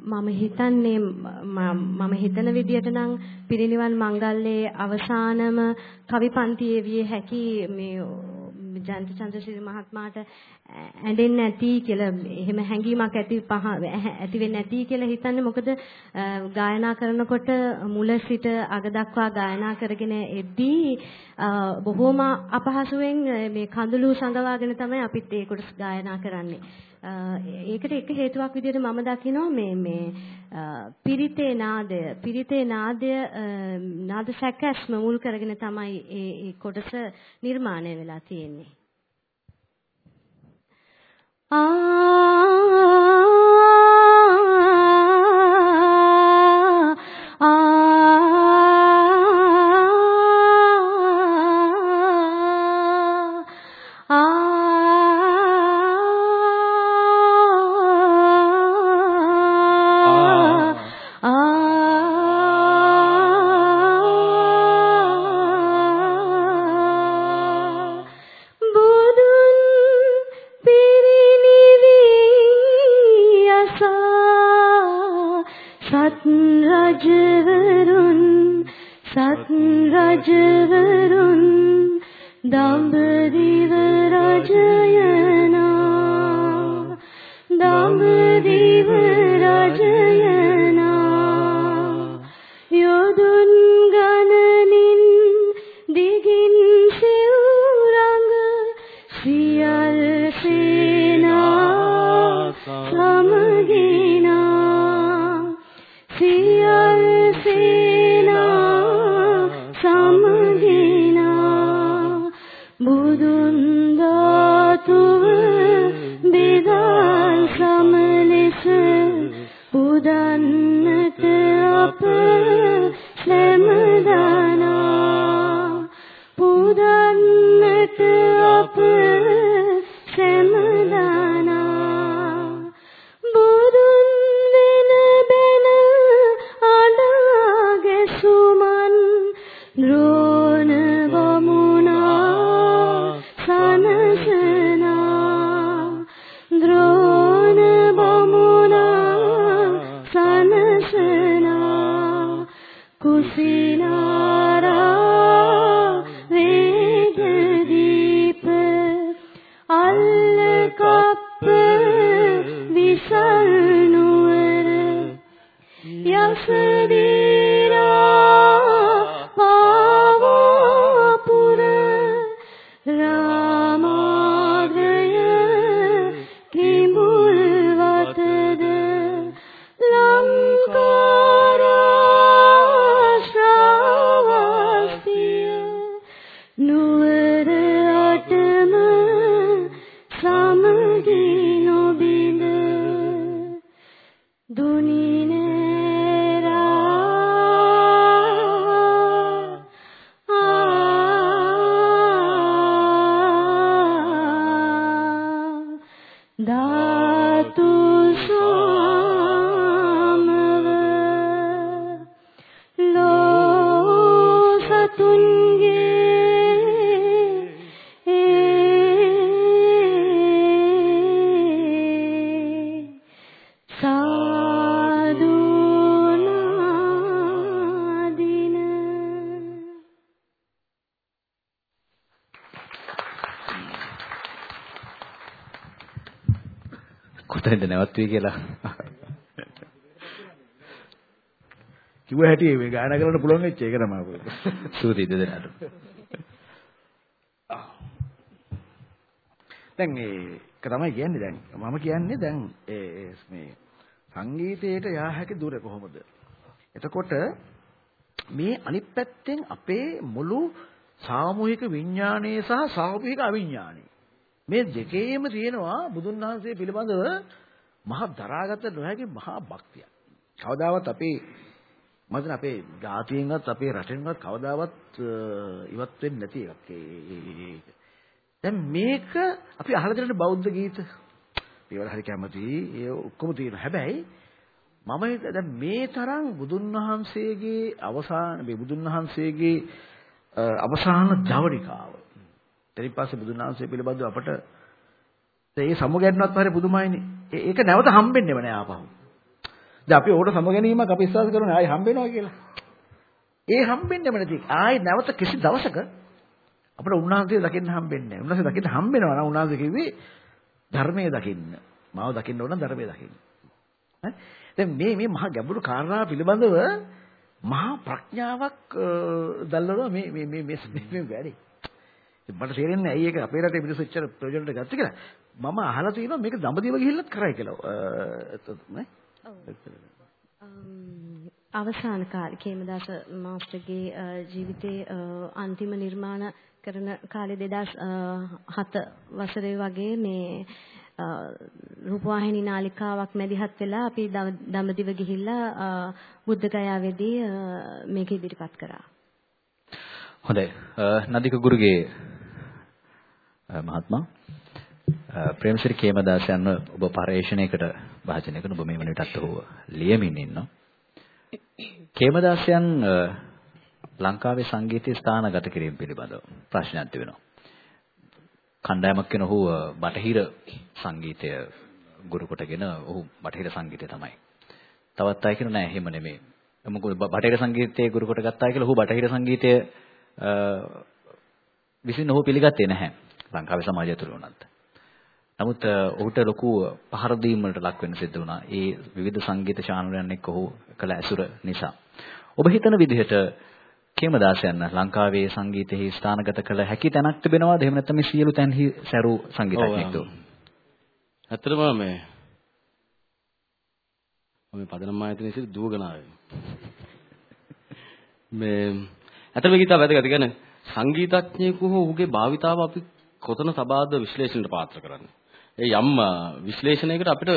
මම හිතන්නේ මම හිතන විදියට නම් පිරිනිවන් මංගල්‍යයේ අවසානම කවි පන්තියේ විය හැකි මේ ජයන්ත චන්ද්‍රසිරි මහත්මයාට ඇඬෙන්නේ නැති කියලා එහෙම හැඟීමක් ඇති පහ ඇති වෙන්නේ නැති කියලා හිතන්නේ මොකද අ, ගායනා කරනකොට මුල සිට අග දක්වා ගායනා කරගෙන එද්දී අ, බොහෝම අපහසුවෙන් මේ කඳුළු සංගවාගෙන තමයි අපිත් ඒ කොටස් ගායනා කරන්නේ. අ, ඒකට එක හේතුවක් විදිහට මම දකිනවා මේ මේ අ, පිරිතේ නාදය පිරිතේ නාදය අ, නාද සැකස්ම මුල් කරගෙන තමයි ඒ ඒ කොටස නිර්මාණය වෙලා තියෙන්නේ. ආ නැවතුනේ කියලා කිව්ව හැටි මේ ගායනා කරන්න පුළුවන් වෙච්ච එක තමයි ඔය. සූති දෙදෙනාට. දැන් ඒක තමයි කියන්නේ දැන් මම කියන්නේ දැන් ඒ මේ සංගීතයට යා හැකි දුර කොහොමද? එතකොට මේ අනිත් පැත්තෙන් අපේ මුළු සාමූහික විඥානයේ සහ සාමූහික අවිඥානයේ මේ දෙකේම තියෙනවා බුදුන් වහන්සේ පිළිබඳව මහා දරාගත නොහැකි මහා භක්තියක්. කවදාවත් අපේ මම අපේ ජාතියෙන්වත් අපේ රටෙන්වත් කවදාවත් අ, ඉවත් වෙන්නේ නැති එකක්. ඒ- ඒක. දැන් මේක අපි අහලා තියෙන බෞද්ධ ගීත ඒවල හරි කැමතියි ඒ ඔක්කොම තියෙනවා. හැබැයි මම හිත- දැන් මේ තරම් බුදුන් වහන්සේගේ අවසාන මේ බුදුන් වහන්සේගේ අ, අවසාන ජවනිකාව. ඊට පස්සේ බුදුන් වහන්සේ පිළිබඳව අපට ඒ සමුගැන්වන්නත් හරි පුදුමයිනේ. ඒ- ඒක නැවත හම්බෙන්නේම නෑ ආපහු. දැන් අපි ඕකට සමුගැනීමක් අපි විශ්වාස කරනවා ආයි හම්බෙනවා කියලා. ඒ හම්බෙන්නේම නැති. ආයි නැවත කිසි දවසක අපිට උන්වහන්සේ දකින්න හම්බෙන්නේ නැහැ. උන්වහන්සේ දකින්න හම්බෙනවා නම් උන්වහන්සේ කිව්වේ ධර්මයේ දකින්න. මාව දකින්න ඕන නම් ධර්මයේ දකින්න. ඈ දැන් මේ මේ මහා ගැඹුරු කාරණා පිළිබඳව මහා ප්‍රඥාවක් අ, දැල්වනවා මේ මේ මේ මේ මේ වැඩි. මට තේරෙන්නේ ඇයි ඒක අපේ රටේ මිනිස්සු එච්චර ප්‍රයෝජනට ගත්තේ කියලා. මම අහලා තියෙනවා මේක දඹදිව ගිහිල්ලත් කරයි කියලා. නේ? අවසාන කාලේ කේමදාස මාස්ටර්ගේ ජීවිතයේ අන්තිම නිර්මාණ කරන කාලේ 2007 වසරේ වගේ මේ රූපවාහිනී නාලිකාවක් මැදිහත් වෙලා අපි දඹදිව ගිහිල්ලා බුද්ධ ගයාවේදී මේක ඉදිරිපත් කරා. හොඳයි. නදික ගුරුගේ මහත්මයා අ, ප්‍රේමසිරි කේමදාසයන්ව ඔබ පරේක්ෂණයකට භාජනය කරන ඔබ මේ වන විටත් ඔහු ලියමින් ඉන්නවා. කේමදාසයන් අ, ලංකාවේ සංගීතයේ ස්ථානගත කිරීම පිළිබඳව ප්‍රශ්නයක් තිබෙනවා. කණ්ඩායමක් වෙන ඔහු අ, බටහිර සංගීතය ගුරු කොටගෙන ඔහු බටහිර සංගීතය තමයි. තවත් අය කියනවා නෑ එහෙම නෙමෙයි. මොකද බ- බටහිර සංගීතයේ ගුරු කොට ගත්තා කියලා ඔහු බටහිර සංගීතය අ, විසින් ඔහු පිළිගත්තේ නැහැ. ලංකාවේ සමාජය තුළ උනත්. නමුත් ඔහුට ලොකු පහර දීම් වලට ලක් වෙන්න සිද්ධ වුණා. ඒ විවිධ සංගීත ශාස්ත්‍රයන් එක්ක ඔහු කළ ඇසුර නිසා. ඔබ හිතන විදිහට කේමදාසයන් ලංකාවේ සංගීතයේ ස්ථානගත කළ හැකි තැනක් තිබෙනවද? එහෙම නැත්නම් මේ සියලු තැන්හි සැරු සංගීතඥයෙක්ද? ඇත්තටම මේ මම පදනම් ආයතනයේ සිට දුවගෙන ආවේ. මේ ඇත්තටම ගීතා වැදගත්. කියන්නේ සංගීතඥයෙකු හෝ ඔහුගේ භාවිතාව අපි කොතන සබාද විශ්ලේෂණයට පාත්‍ර කරන්නේ. ඒ යම් අ, විශ්ලේෂණයකට අපිට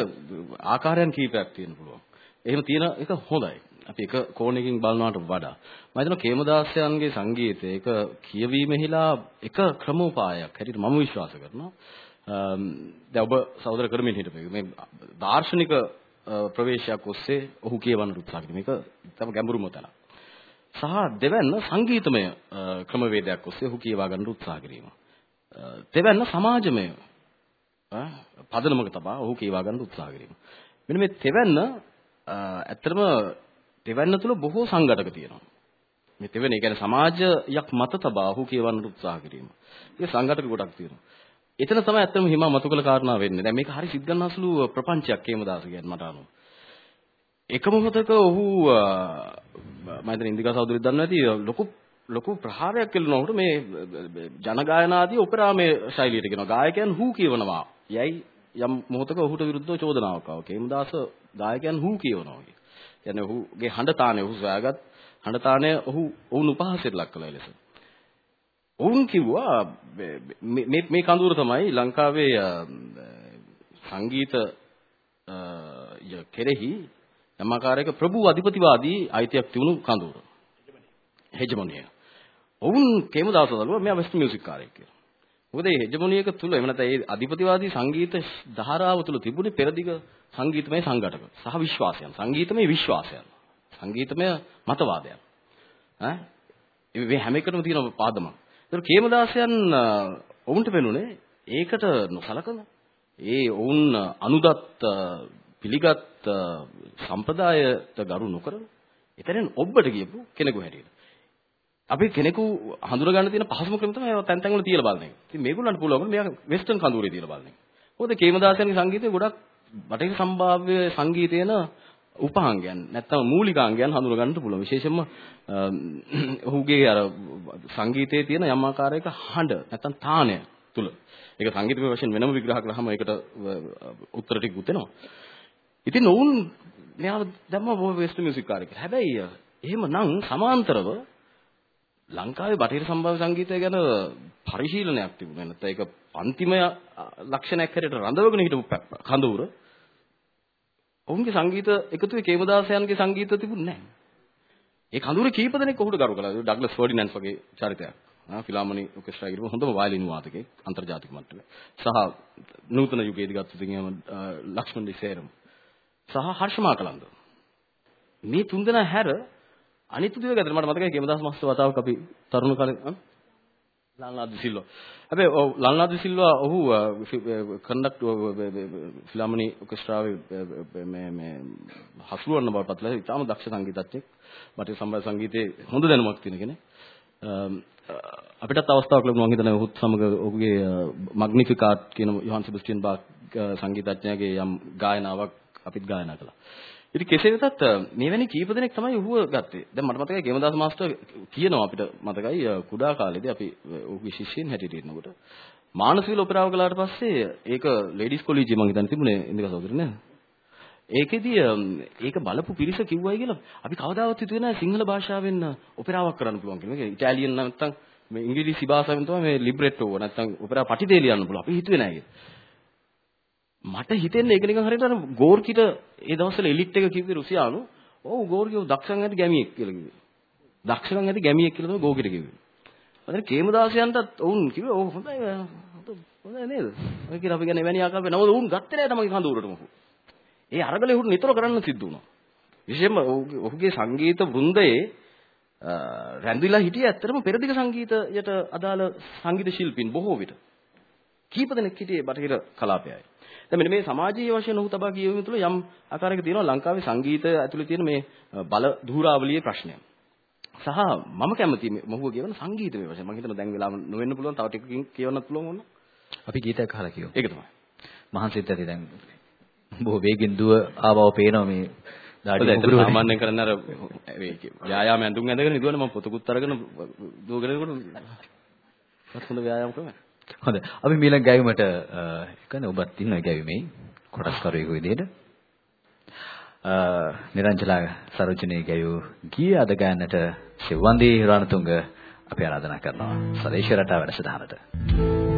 ආකාරයන් කීපයක් තියෙන්න පුළුවන්. එහෙම තියෙන එක හොඳයි. අපි එක කෝණයකින් බලනවට වඩා මම හිතනවා කේමදාසයන්ගේ සංගීතය ඒක කියවීමෙහිලා එක ක්‍රමෝපායක් හැටියට මම විශ්වාස කරනවා. අම්, දැන් ඔබ සහෝදර කරමින් හිටපු මේ දාර්ශනික අ, ප්‍රවේශයක් ඔස්සේ ඔහු කියවන්න උත්සාහ කිරීම. මේක තම ගැඹුරුම තැනක්. සහ දෙවැන්න සංගීතමය අ, ක්‍රමවේදයක් ඔස්සේ ඔහු කියවා ගන්න උත්සාහ කිරීම. අ, දෙවැන්න සමාජමය අ, පදනමක තබා ඔහු කියවා ගන්න උත්සාහ කිරීම. මෙන්න මේ තෙවැන්න අ, ඇත්තටම තෙවැන්න තුල බොහෝ සංඝටක තියෙනවා. මේ තෙවැන්න ඒ කියන්නේ සමාජයක් මත තබා ඔහු කියවන්න උත්සාහ කිරීම. ඒ සංඝටක ගොඩක් තියෙනවා. එතන තමයි ඇත්තම හිමා මතු කළ කාරණා වෙන්නේ. දැන් මේක හරි සිත් ගන්නසලු ප්‍රපංචයක් හේමදාස කියන්නේ මට අනුව. එක මොහොතක ඔහු මම හිතන්නේ ඉන්දිකා සහෝදරිය දන්නවා ඇති ලොකු ලොකු ප්‍රහාරයක් කෙලනවා උට මේ ජනගායනාදී ඔපෙරාමේ ශෛලියට කියනවා. ගායකයන් හූ කියවනවා. යයි යම් මොහොතක ඔහුට විරුද්ධව චෝදනාවක් ආවා. කේමදාස ගායකයන් හූ කියවනවා කිය. කියන්නේ ඔහුගේ හඬ තාණය ඔහු සොයාගත් හඬ තාණය ඔහු ඔවුන් උපහාසයට ලක් කළා ලෙස. ඔවුන් කිව්වා මේ මේ කඳවුර තමයි ලංකාවේ සංගීත කෙරෙහි යමාකාරයක ප්‍රභු අධිපතිවාදී අයිතියක් තිබුණු කඳවුර. හෙජමොනිය. ඔවුන් කේමදාස දරුවා මෙයා වෙස්ට් මියුසික් කාරයෙක් කියලා. මොකද මේ හෙජමොනියක තුල එහෙම නැත්නම් ඒ අධිපතිවාදී සංගීත ධාරාව තුල තිබුණේ පෙරදිග සංගීතමය සංඝටක සහ විශ්වාසයන්. සංගීතමය විශ්වාසයන්. සංගීතමය මතවාදයන්. ඈ මේ හැම එකටම තියෙන පාදමක්. ඒතර කේමදාසයන් ඔවුන්ට වෙනුනේ ඒකට නොසලකන ඒ ඔවුන් අනුදත් පිළිගත් සම්ප්‍රදායට ගරු නොකරන එතනින් ඔබට ගියපු කෙනෙකු හැටියට අපි කෙනෙකු හඳුන ගන්න තියෙන පහසුම ක්‍රම තමයි තැන් තැන් වල තියලා බලන එක. ඉතින් මේගොල්ලන්ට පුළුවන් මෙයා වෙස්ටර්න් කඳුරේ තියලා බලන එක. මොකද කේමදාසයන්ගේ සංගීතය ගොඩක් බටහිර සම්භාව්‍ය සංගීතයන උපාංගයන් නැත්තම් මූලිකාංගයන් හඳුන ගන්නට පුළුවන්. විශේෂයෙන්ම ඔහුගේ අර සංගීතයේ තියෙන යම් ආකාරයක හඬ නැත්තම් තාණය තුල. ඒක සංගීතමය වශයෙන් වෙනම විග්‍රහ කළාම ඒකට උත්තර ටික උතෙනවා. ඉතින් ඔවුන් මෙයාව දැම්ම වෙස්ට් මියුසික් කාර්යයක්. හැබැයි එහෙමනම් සමාන්තරව ලංකාවේ බටහිර සම්භාව්‍ය සංගීතය ගැන පරිශීලනයක් තිබුණේ නැත්නම් ඒක අන්තිමය ලක්ෂණයක් හැටියට රඳවගෙන හිටපු කඳවුර ඔවුන්ගේ සංගීත එකතුවේ කේමදාසයන්ගේ සංගීත තිබුණේ නැහැ. ඒ කඳුරේ කීප දෙනෙක් ඔහුට ගරු කළා. ඩග්ලස් ෆර්ඩිනන්ඩ්ස් වගේ චරිතයක්. ආ ෆිලාමනි ඔකෙස්ට්‍රා ගිරපු හොඳම වයලින් වාදකයෙක් අන්තර්ජාතික මට්ටමේ. සහ නූතන යුගයේදී ගත්තොත් එහෙම ලක්ෂ්මන් දිසේරම් සහ හර්ෂ මාකලන්ද. මේ තුන්දෙනා හැර අනිත් තුදේ ගැතර මට මතකයි කේමදාස් මාස්ටර් වතාවක් අපි තරුණ කාලේ ලල්නාද සිල්වා. හැබැයි ඔව් ලල්නාද සිල්වා ඔහු කන්ඩක්ට් ෆිලාමනි ඔකෙස්ට්‍රාවේ මේ මේ හසුරුවන්න බව පත්ලා ඉතාම දක්ෂ සංගීතඥයෙක්. බටහිර සම්බන්ධ සංගීතයේ හොඳ දැනුමක් තියෙන කෙනෙක්. අපිටත් අවස්ථාවක් ලැබුණා මම හිතන්නේ ඔහුත් සමග ඔහුගේ මැග්නිෆිකාට් කියන යොහන් සෙබස්ටියන් බාක් සංගීතඥයාගේ යම් ගායනාවක් අපිත් ගායනා කළා. ඉතින් කෙසේ වෙතත් මෙවැනි කීප දෙනෙක් තමයි ඔහුව ගත්තේ. දැන් මට මතකයි ගේමදාස මාස්ටර් කියනවා අපිට මතකයි කුඩා කාලේදී අපි ඔහුගේ ශිෂ්‍යයන් හැටියට ඉන්නකොට මානසික ඔපෙරාව කළාට පස්සේ ඒක ලේඩිස් කොලීජිය මම හිතන්නේ තිබුණේ ඉන්දිකා සහෝදරනේ නේද? ඒකෙදි ඒක බලපු පිරිස කිව්වයි කියලා අපි කවදාවත් හිතුවේ නැහැ සිංහල භාෂාවෙන් ඔපෙරාවක් කරන්න පුළුවන් කියලා. මේක ඉතාලියන් නැත්නම් මේ ඉංග්‍රීසි භාෂාවෙන් තමයි මේ ලිබ්‍රෙට්ටෝ නැත්නම් ඔපෙරා පටිදේ ලියන්න පුළුවන්. අපි හිතුවේ නැහැ ඒක. මට හිතෙන්නේ ඒක නිකන් හරියට අර ගෝර්කිට ඒ දවස්වල එලිට් එක කිව්වේ රුසියානු. ඔව් ගෝර්කිය දක්ෂන් ඇති ගැමියෙක් කියලා කිව්වේ. දක්ෂකම් ඇති ගැමියෙක් කියලා තමයි ගෝර්කිට කිව්වේ. මම කේමදාසයන්ටත් ඔවුන් කිව්වේ ඔව් හොඳයි හොඳයි නේද? ඔය කියලා අපි කියන්නේ එවැනි ආකාරයක් නමුත් ඔවුන් ගත්තේ නැහැ තමයි කඳුරට මොකෝ. ඒ අරගලේ උහුට නිතර කරන්න සිද්ධ වුණා. විශේෂයෙන්ම ඔහුගේ සංගීත වෘන්දයේ රැඳිලා හිටියේ ඇත්තටම පෙරදිග සංගීතයට අදාළ සංගීත ශිල්පීන් බොහෝ විට. කීප දෙනෙක් හිටියේ බටහිර කලාපයයි. දැන් මෙන්න මේ සමාජීය වශයෙන් ඔහු තබා කියවීම තුළ යම් ආකාරයක තියෙනවා ලංකාවේ සංගීතය ඇතුළේ තියෙන මේ බල ධූරාවලියේ ප්‍රශ්නය. සහ මම කැමති මොහුව කියවන සංගීතමය වශයෙන් මම හිතනවා දැන් වෙලාව නොවෙන්න පුළුවන් තව ටිකකින් කියවන්නත් පුළුවන් ඕන. අපි ගීතයක් අහලා කියමු. ඒක තමයි. මහන්සිත් ඇති දැන් බොහෝ වේගෙන් දුව ආවව පේනවා මේ දාඩිය සාමාන්‍යයෙන් කරන්න අර ව්‍යායාම ඇඳුම් ඇඳගෙන ඉදුවනේ මම පොතකුත් අරගෙන දුවගෙන යනකොට හොඳ ව්‍යායාම ක්‍රමයක්. හොඳයි. අපි මීළඟ ගැයීමට කියන්නේ ඔබත් ඉන්න ගැයීමේ කොටස්කරුවෙකු විදිහට. නිරංජලා සරෝජිනී ගැයූ ගීය අද ගන්නට සිව්වන්දී රණතුංග අපි ආරාධනා කරනවා. සදේශ රටා වැඩසටහනට. බඹරිකු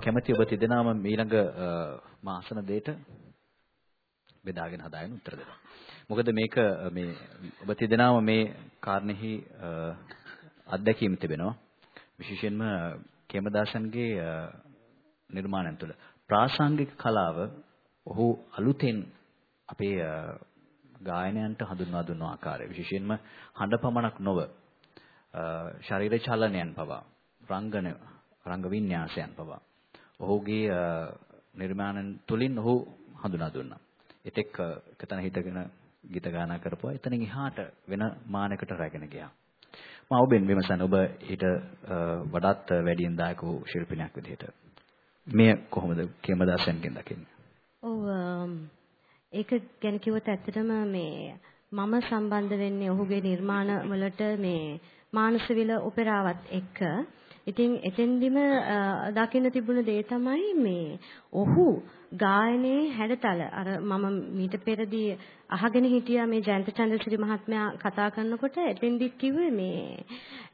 කැමති ඔබ තිදෙනාම ඊළඟ අ, මා අසන දෙයට බෙදාගෙන හදාගෙන උත්තර දෙන්න. මොකද මේක අ, මේ ඔබ තිදෙනාම මේ කාරණෙහි අ, අත්දැකීම් තිබෙනවා. විශේෂයෙන්ම කේමදාසන්ගේ අ, නිර්මාණයන් තුළ ප්‍රාසංගික කලාව ඔහු අලුතෙන් අපේ අ, ගායනයන්ට හඳුන්වා දුන්න ආකාරය විශේෂයෙන්ම හඬ පමණක් නොව අ, ශරීර චලනයන් පවා රංගන රංග වින්‍යාසයන් පවා ඔහුගේ අ, නිර්මාණයන් තුලින් ඔහු හඳුනා දුන්නා. එතෙක් අ, එකතන හිටගෙන ගීත ගායනා කරපුවා. එතනින් එහාට වෙන මානයකට රැගෙන ගියා. මම ඔබෙන් විමසන ඔබ ඊට අ, වඩාත් වැඩියෙන් දායක වූ ශිල්පිනියක් විදිහට මෙය කොහොමද කේමදාසයන්ගෙන් දකින්නේ? ඔව් අම්, ඒක ගැන කිව්වොත් ඇත්තටම මේ මම සම්බන්ධ වෙන්නේ ඔහුගේ නිර්මාණ වලට මේ මානසවිල ඔපෙරාවත් එක්ක. ඉතින් එතෙන්දිම අ, දකින්න තිබුණ දේ තමයි මේ ඔහු ගායනයේ හැඩතල. අර මම මීට පෙරදී අහගෙන හිටියා මේ ජයන්ත චන්ද්‍රසිරි මහත්මයා කතා කරනකොට. එතෙන්දිත් කිව්වේ මේ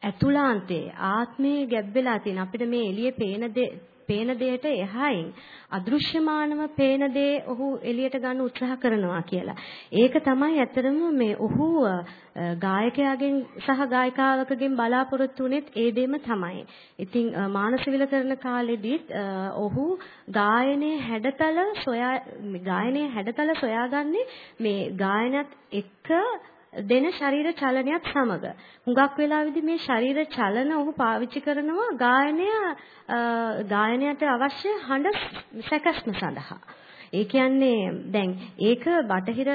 ඇතුළාන්තයේ ආත්මයේ ගැබ් වෙලා තියෙන අපිට මේ එළියේ පේන දේ පේන දෙයට එහායින් අදෘශ්‍යමානව පේන දේ ඔහු එළියට ගන්න උත්සාහ කරනවා කියලා. ඒක තමයි ඇත්තටම මේ ඔහු අ, ගායකයාගෙන් සහ ගායිකාවකගෙන් බලාපොරොත්තු වෙනෙත් ඒ දෙම තමයි. ඉතින් අ, මානසවිල කරන කාලෙදිත් අ, ඔහු ගායනයේ හැඩතල සොයා ගායනයේ හැඩතල සොයාගන්නේ මේ ගායනත් එක්ක දෙන ශරීර චලනයත් සමග. හුඟක් වෙලාවෙදි මේ ශරීර චලන ඔහු පාවිච්චි කරනවා ගායනය අ, ගායනයට අවශ්‍ය හඬ සැකස්ම සඳහා. ඒ කියන්නේ දැන් ඒක බටහිර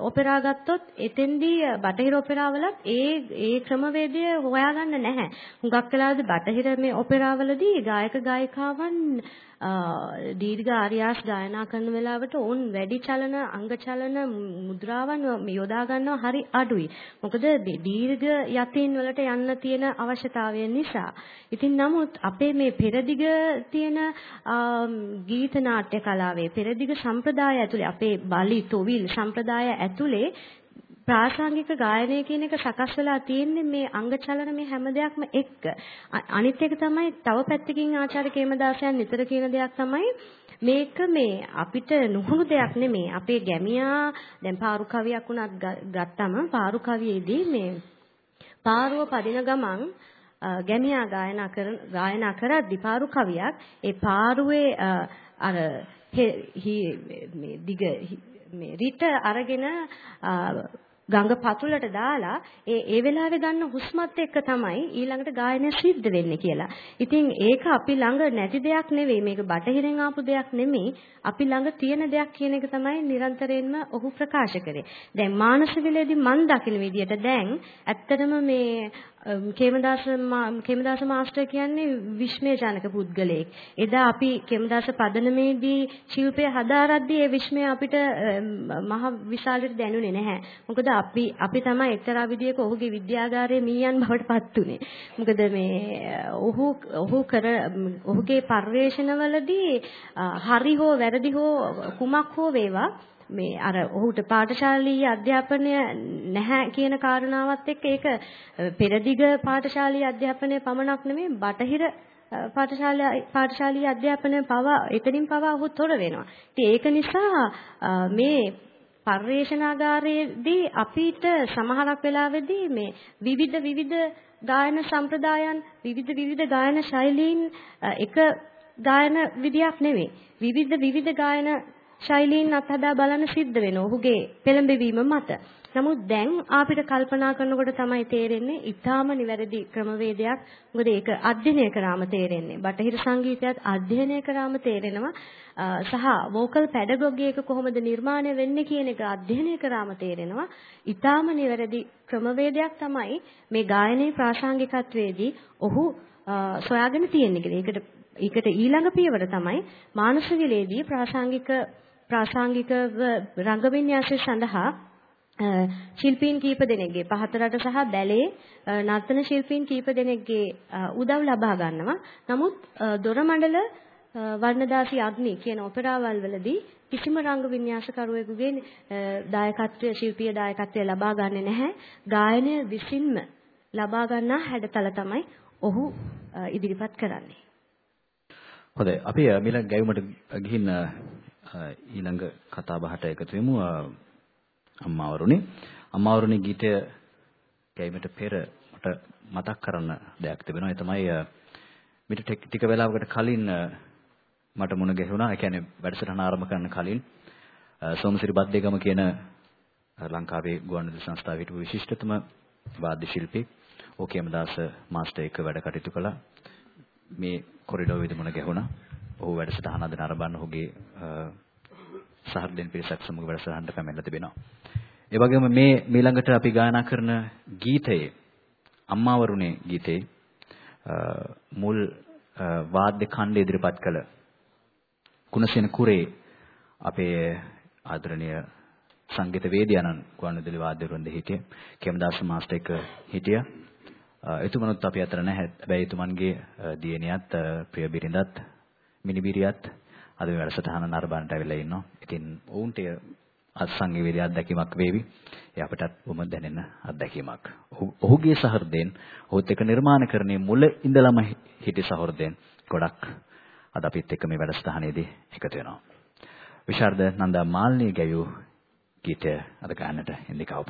ඔපෙරා ගත්තොත් එතෙන්දී බටහිර ඔපෙරාවලත් ඒ ඒ ක්‍රමවේදය හොයාගන්න නැහැ. හුඟක් වෙලාවදී බටහිර මේ ඔපෙරාවලදී ගායක ගායිකාවන් දීර්ඝ ආර්යාස් ගායනා කරන වෙලාවට ඔවුන් වැඩි චලන අංග චලන මුද්‍රාවන් යොදා ගන්නවා හරි අඩුයි. මොකද දීර්ඝ යතින් වලට යන්න තියෙන අවශ්‍යතාවය නිසා. ඉතින් නමුත් අපේ මේ පෙරදිග තියෙන ගීත නාට්‍ය කලාවේ පෙරදිග සම්ප්‍රදාය ඇතුලේ අපේ බලි තොවිල් සම්ප්‍රදාය ඇතුලේ ප්‍රාසංගික ගායනය කියන එක සකස් වෙලා තියෙන්නේ මේ අංග චලන මේ හැම දෙයක්ම එක්ක. අනිත් එක තමයි තව පැත්තකින් ආචාර්ය කේමදාසයන් නිතර කියන දෙයක් තමයි මේක මේ අපිට නුහුණු දෙයක් නෙමේ. අපේ ගැමියා දැන් පාරු කවියක් උනත් ගත්තම පාරු කවියේදී මේ පාරුව පදින ගමන් ගැමියා ගායනා කරන ගායනා කරද්දී පාරු කවියක් ඒ පාරුවේ අර මේ දිග මේ රිට අරගෙන ගඟ පතුලට දාලා ඒ ඒ වෙලාවේ ගන්න හුස්මත් එක්ක තමයි ඊළඟට ගායනය සිද්ධ වෙන්නේ කියලා. ඉතින් ඒක අපි ළඟ නැති දෙයක් නෙවෙයි. මේක බටහිරෙන් ආපු දෙයක් නෙමෙයි. අපි ළඟ තියෙන දෙයක් කියන එක තමයි නිරන්තරයෙන්ම ඔහු ප්‍රකාශ කරේ. දැන් මානස විලේදී මන් දකින විදිහට දැන් ඇත්තටම මේ කේමදාස කේමදාස මාස්ටර් කියන්නේ විශ්මයජනක පුද්ගලයෙක්. එදා අපි කේමදාස පදනමේදී ශිල්පය හදාරද්දී ඒ විශ්මය අපිට මහ විශාලට දැනුනේ නැහැ. මොකද අපි අපි තමයි එක්තරා විදියක ඔහුගේ විද්‍යාගාරයේ මීයන් බවට පත් උනේ. මොකද මේ ඔහු ඔහු කර ඔහුගේ පර්යේෂණවලදී හරි හෝ වැරදි හෝ කුමක් හෝ වේවා මේ අර ඔහුට පාඨශාලීය අධ්‍යාපනය නැහැ කියන කාරණාවත් එක්ක ඒක පෙරදිග පාඨශාලීය අධ්‍යාපනය පමණක් නෙමෙයි බටහිර පාඨශාලා පාඨශාලීය අධ්‍යාපනය පවා එතනින් පවා ඔහු තොර වෙනවා. ඉතින් ඒක නිසා මේ පර්යේෂණාගාරයේදී අපිට සමහරක් වෙලාවෙදී මේ විවිධ විවිධ ගායන සම්ප්‍රදායන් විවිධ විවිධ ගායන ශෛලීන් එක ගායන විදියක් නෙවෙයි. විවිධ විවිධ ගායන ශෛලීන් අත්හදා බලන්න සිද්ධ වෙනවා. ඔහුගේ පෙළඹවීම මත. නමුත් දැන් අපිට කල්පනා කරනකොට තමයි තේරෙන්නේ ඊටාම නිවැරදි ක්‍රමවේදයක්. මොකද ඒක අධ්‍යයනය කරාම තේරෙන්නේ. බටහිර සංගීතයත් අධ්‍යයනය කරාම තේරෙනවා. සහ වෝකල් පැඩගොගි එක කොහොමද නිර්මාණය වෙන්නේ කියන එක අධ්‍යයනය කරාම තේරෙනවා. ඊටාම නිවැරදි ක්‍රමවේදයක් තමයි මේ ගායනයේ ප්‍රාසංගිකත්වයේදී ඔහු සොයාගෙන තියෙන්නේ කියලා. ඒකට ඒකට ඊළඟ පියවර තමයි මානසිකලේදී ප්‍රාසංගික ප්‍රාසංගිකව රංග වින්‍යාසය සඳහා ශිල්පීන් කීප දෙනෙක්ගේ පහතරට සහ බැලේ නර්තන ශිල්පීන් කීප දෙනෙක්ගේ උදව් ලබා ගන්නවා. නමුත් දොර මණ්ඩල වර්ණදාසි අග්නි කියන ඔපෙරාවල් වලදී කිසිම රංග වින්‍යාසකරුවෙකුගේ දායකත්වය ශිල්පීය දායකත්වය ලබා ගන්නේ නැහැ. ගායනය විසින්ම ලබා ගන්නා හැඩතල තමයි ඔහු ඉදිරිපත් කරන්නේ. හොඳයි අපි මිලන් ගැයුමට ගිහින් ඊළඟ කතා බහට එකතු වෙමු. අම්මාවරුනි අම්මාවරුනි ගීතය ගැයීමට පෙර මට මතක් කරන්න දෙයක් තිබෙනවා. ඒ තමයි මිට ටික වෙලාවකට කලින් මට මුණ ගැහුණා. ඒ කියන්නේ වැඩසටහන ආරම්භ කරන්න කලින් සෝමසිරි බද්දේගම කියන ලංකාවේ ගුවන්විදුලි සංස්ථාවේ හිටපු විශිෂ්ටතම වාද්‍ය ශිල්පී ඕකේමදාස මාස්ටර් එක්ක වැඩ කටයුතු කළා. මේ කොරිඩෝවේදී මුණ ගැහුණා. ඔහු වැඩසටහන අද නරඹන්න ඔහුගේ සහෘදෙන් පිරිසක් සමග වැඩසටහනට පැමිණලා තිබෙනවා. ඒ වගේම මේ ඊළඟට අපි ගායනා කරන ගීතයේ අම්මාවරුනේ ගීතේ මුල් වාද්‍ය ඛණ්ඩ ඉදිරිපත් කළ කුණසේන කුරේ අපේ ආදරණීය සංගීත වේදියානන් ගුවන්විදුලි වාද්‍ය වෘන්දෙ හිටිය කේමදාස මාස්ටර් එක හිටියා. එතුමනුත් අපි අතර නැහැ. හැබැයි එතුමන්ගේ දියණියත් ප්‍රිය බිරිඳත් මිනිබිරියත් අද මේ වැඩසටහන නරඹන්නට ඇවිල්ලා ඉන්නවා. ඉතින් ඔවුන්ට අත්සංගීවේදී අත්දැකීමක් වේවි. ඒ අපටත් බොම දැනෙන අත්දැකීමක්. ඔහුගේ සහෘදෙන් ඔහුත් එක්ක නිර්මාණකරණයේ මුල ඉඳලම හිටි සහෘදෙන් ගොඩක් අද අපිත් එක්ක මේ වැඩසටහනේදී එකතු වෙනවා. විශාරද නන්දා මාල්නී ගැයූ ගීතය අද ගන්නට ඉන්දිකා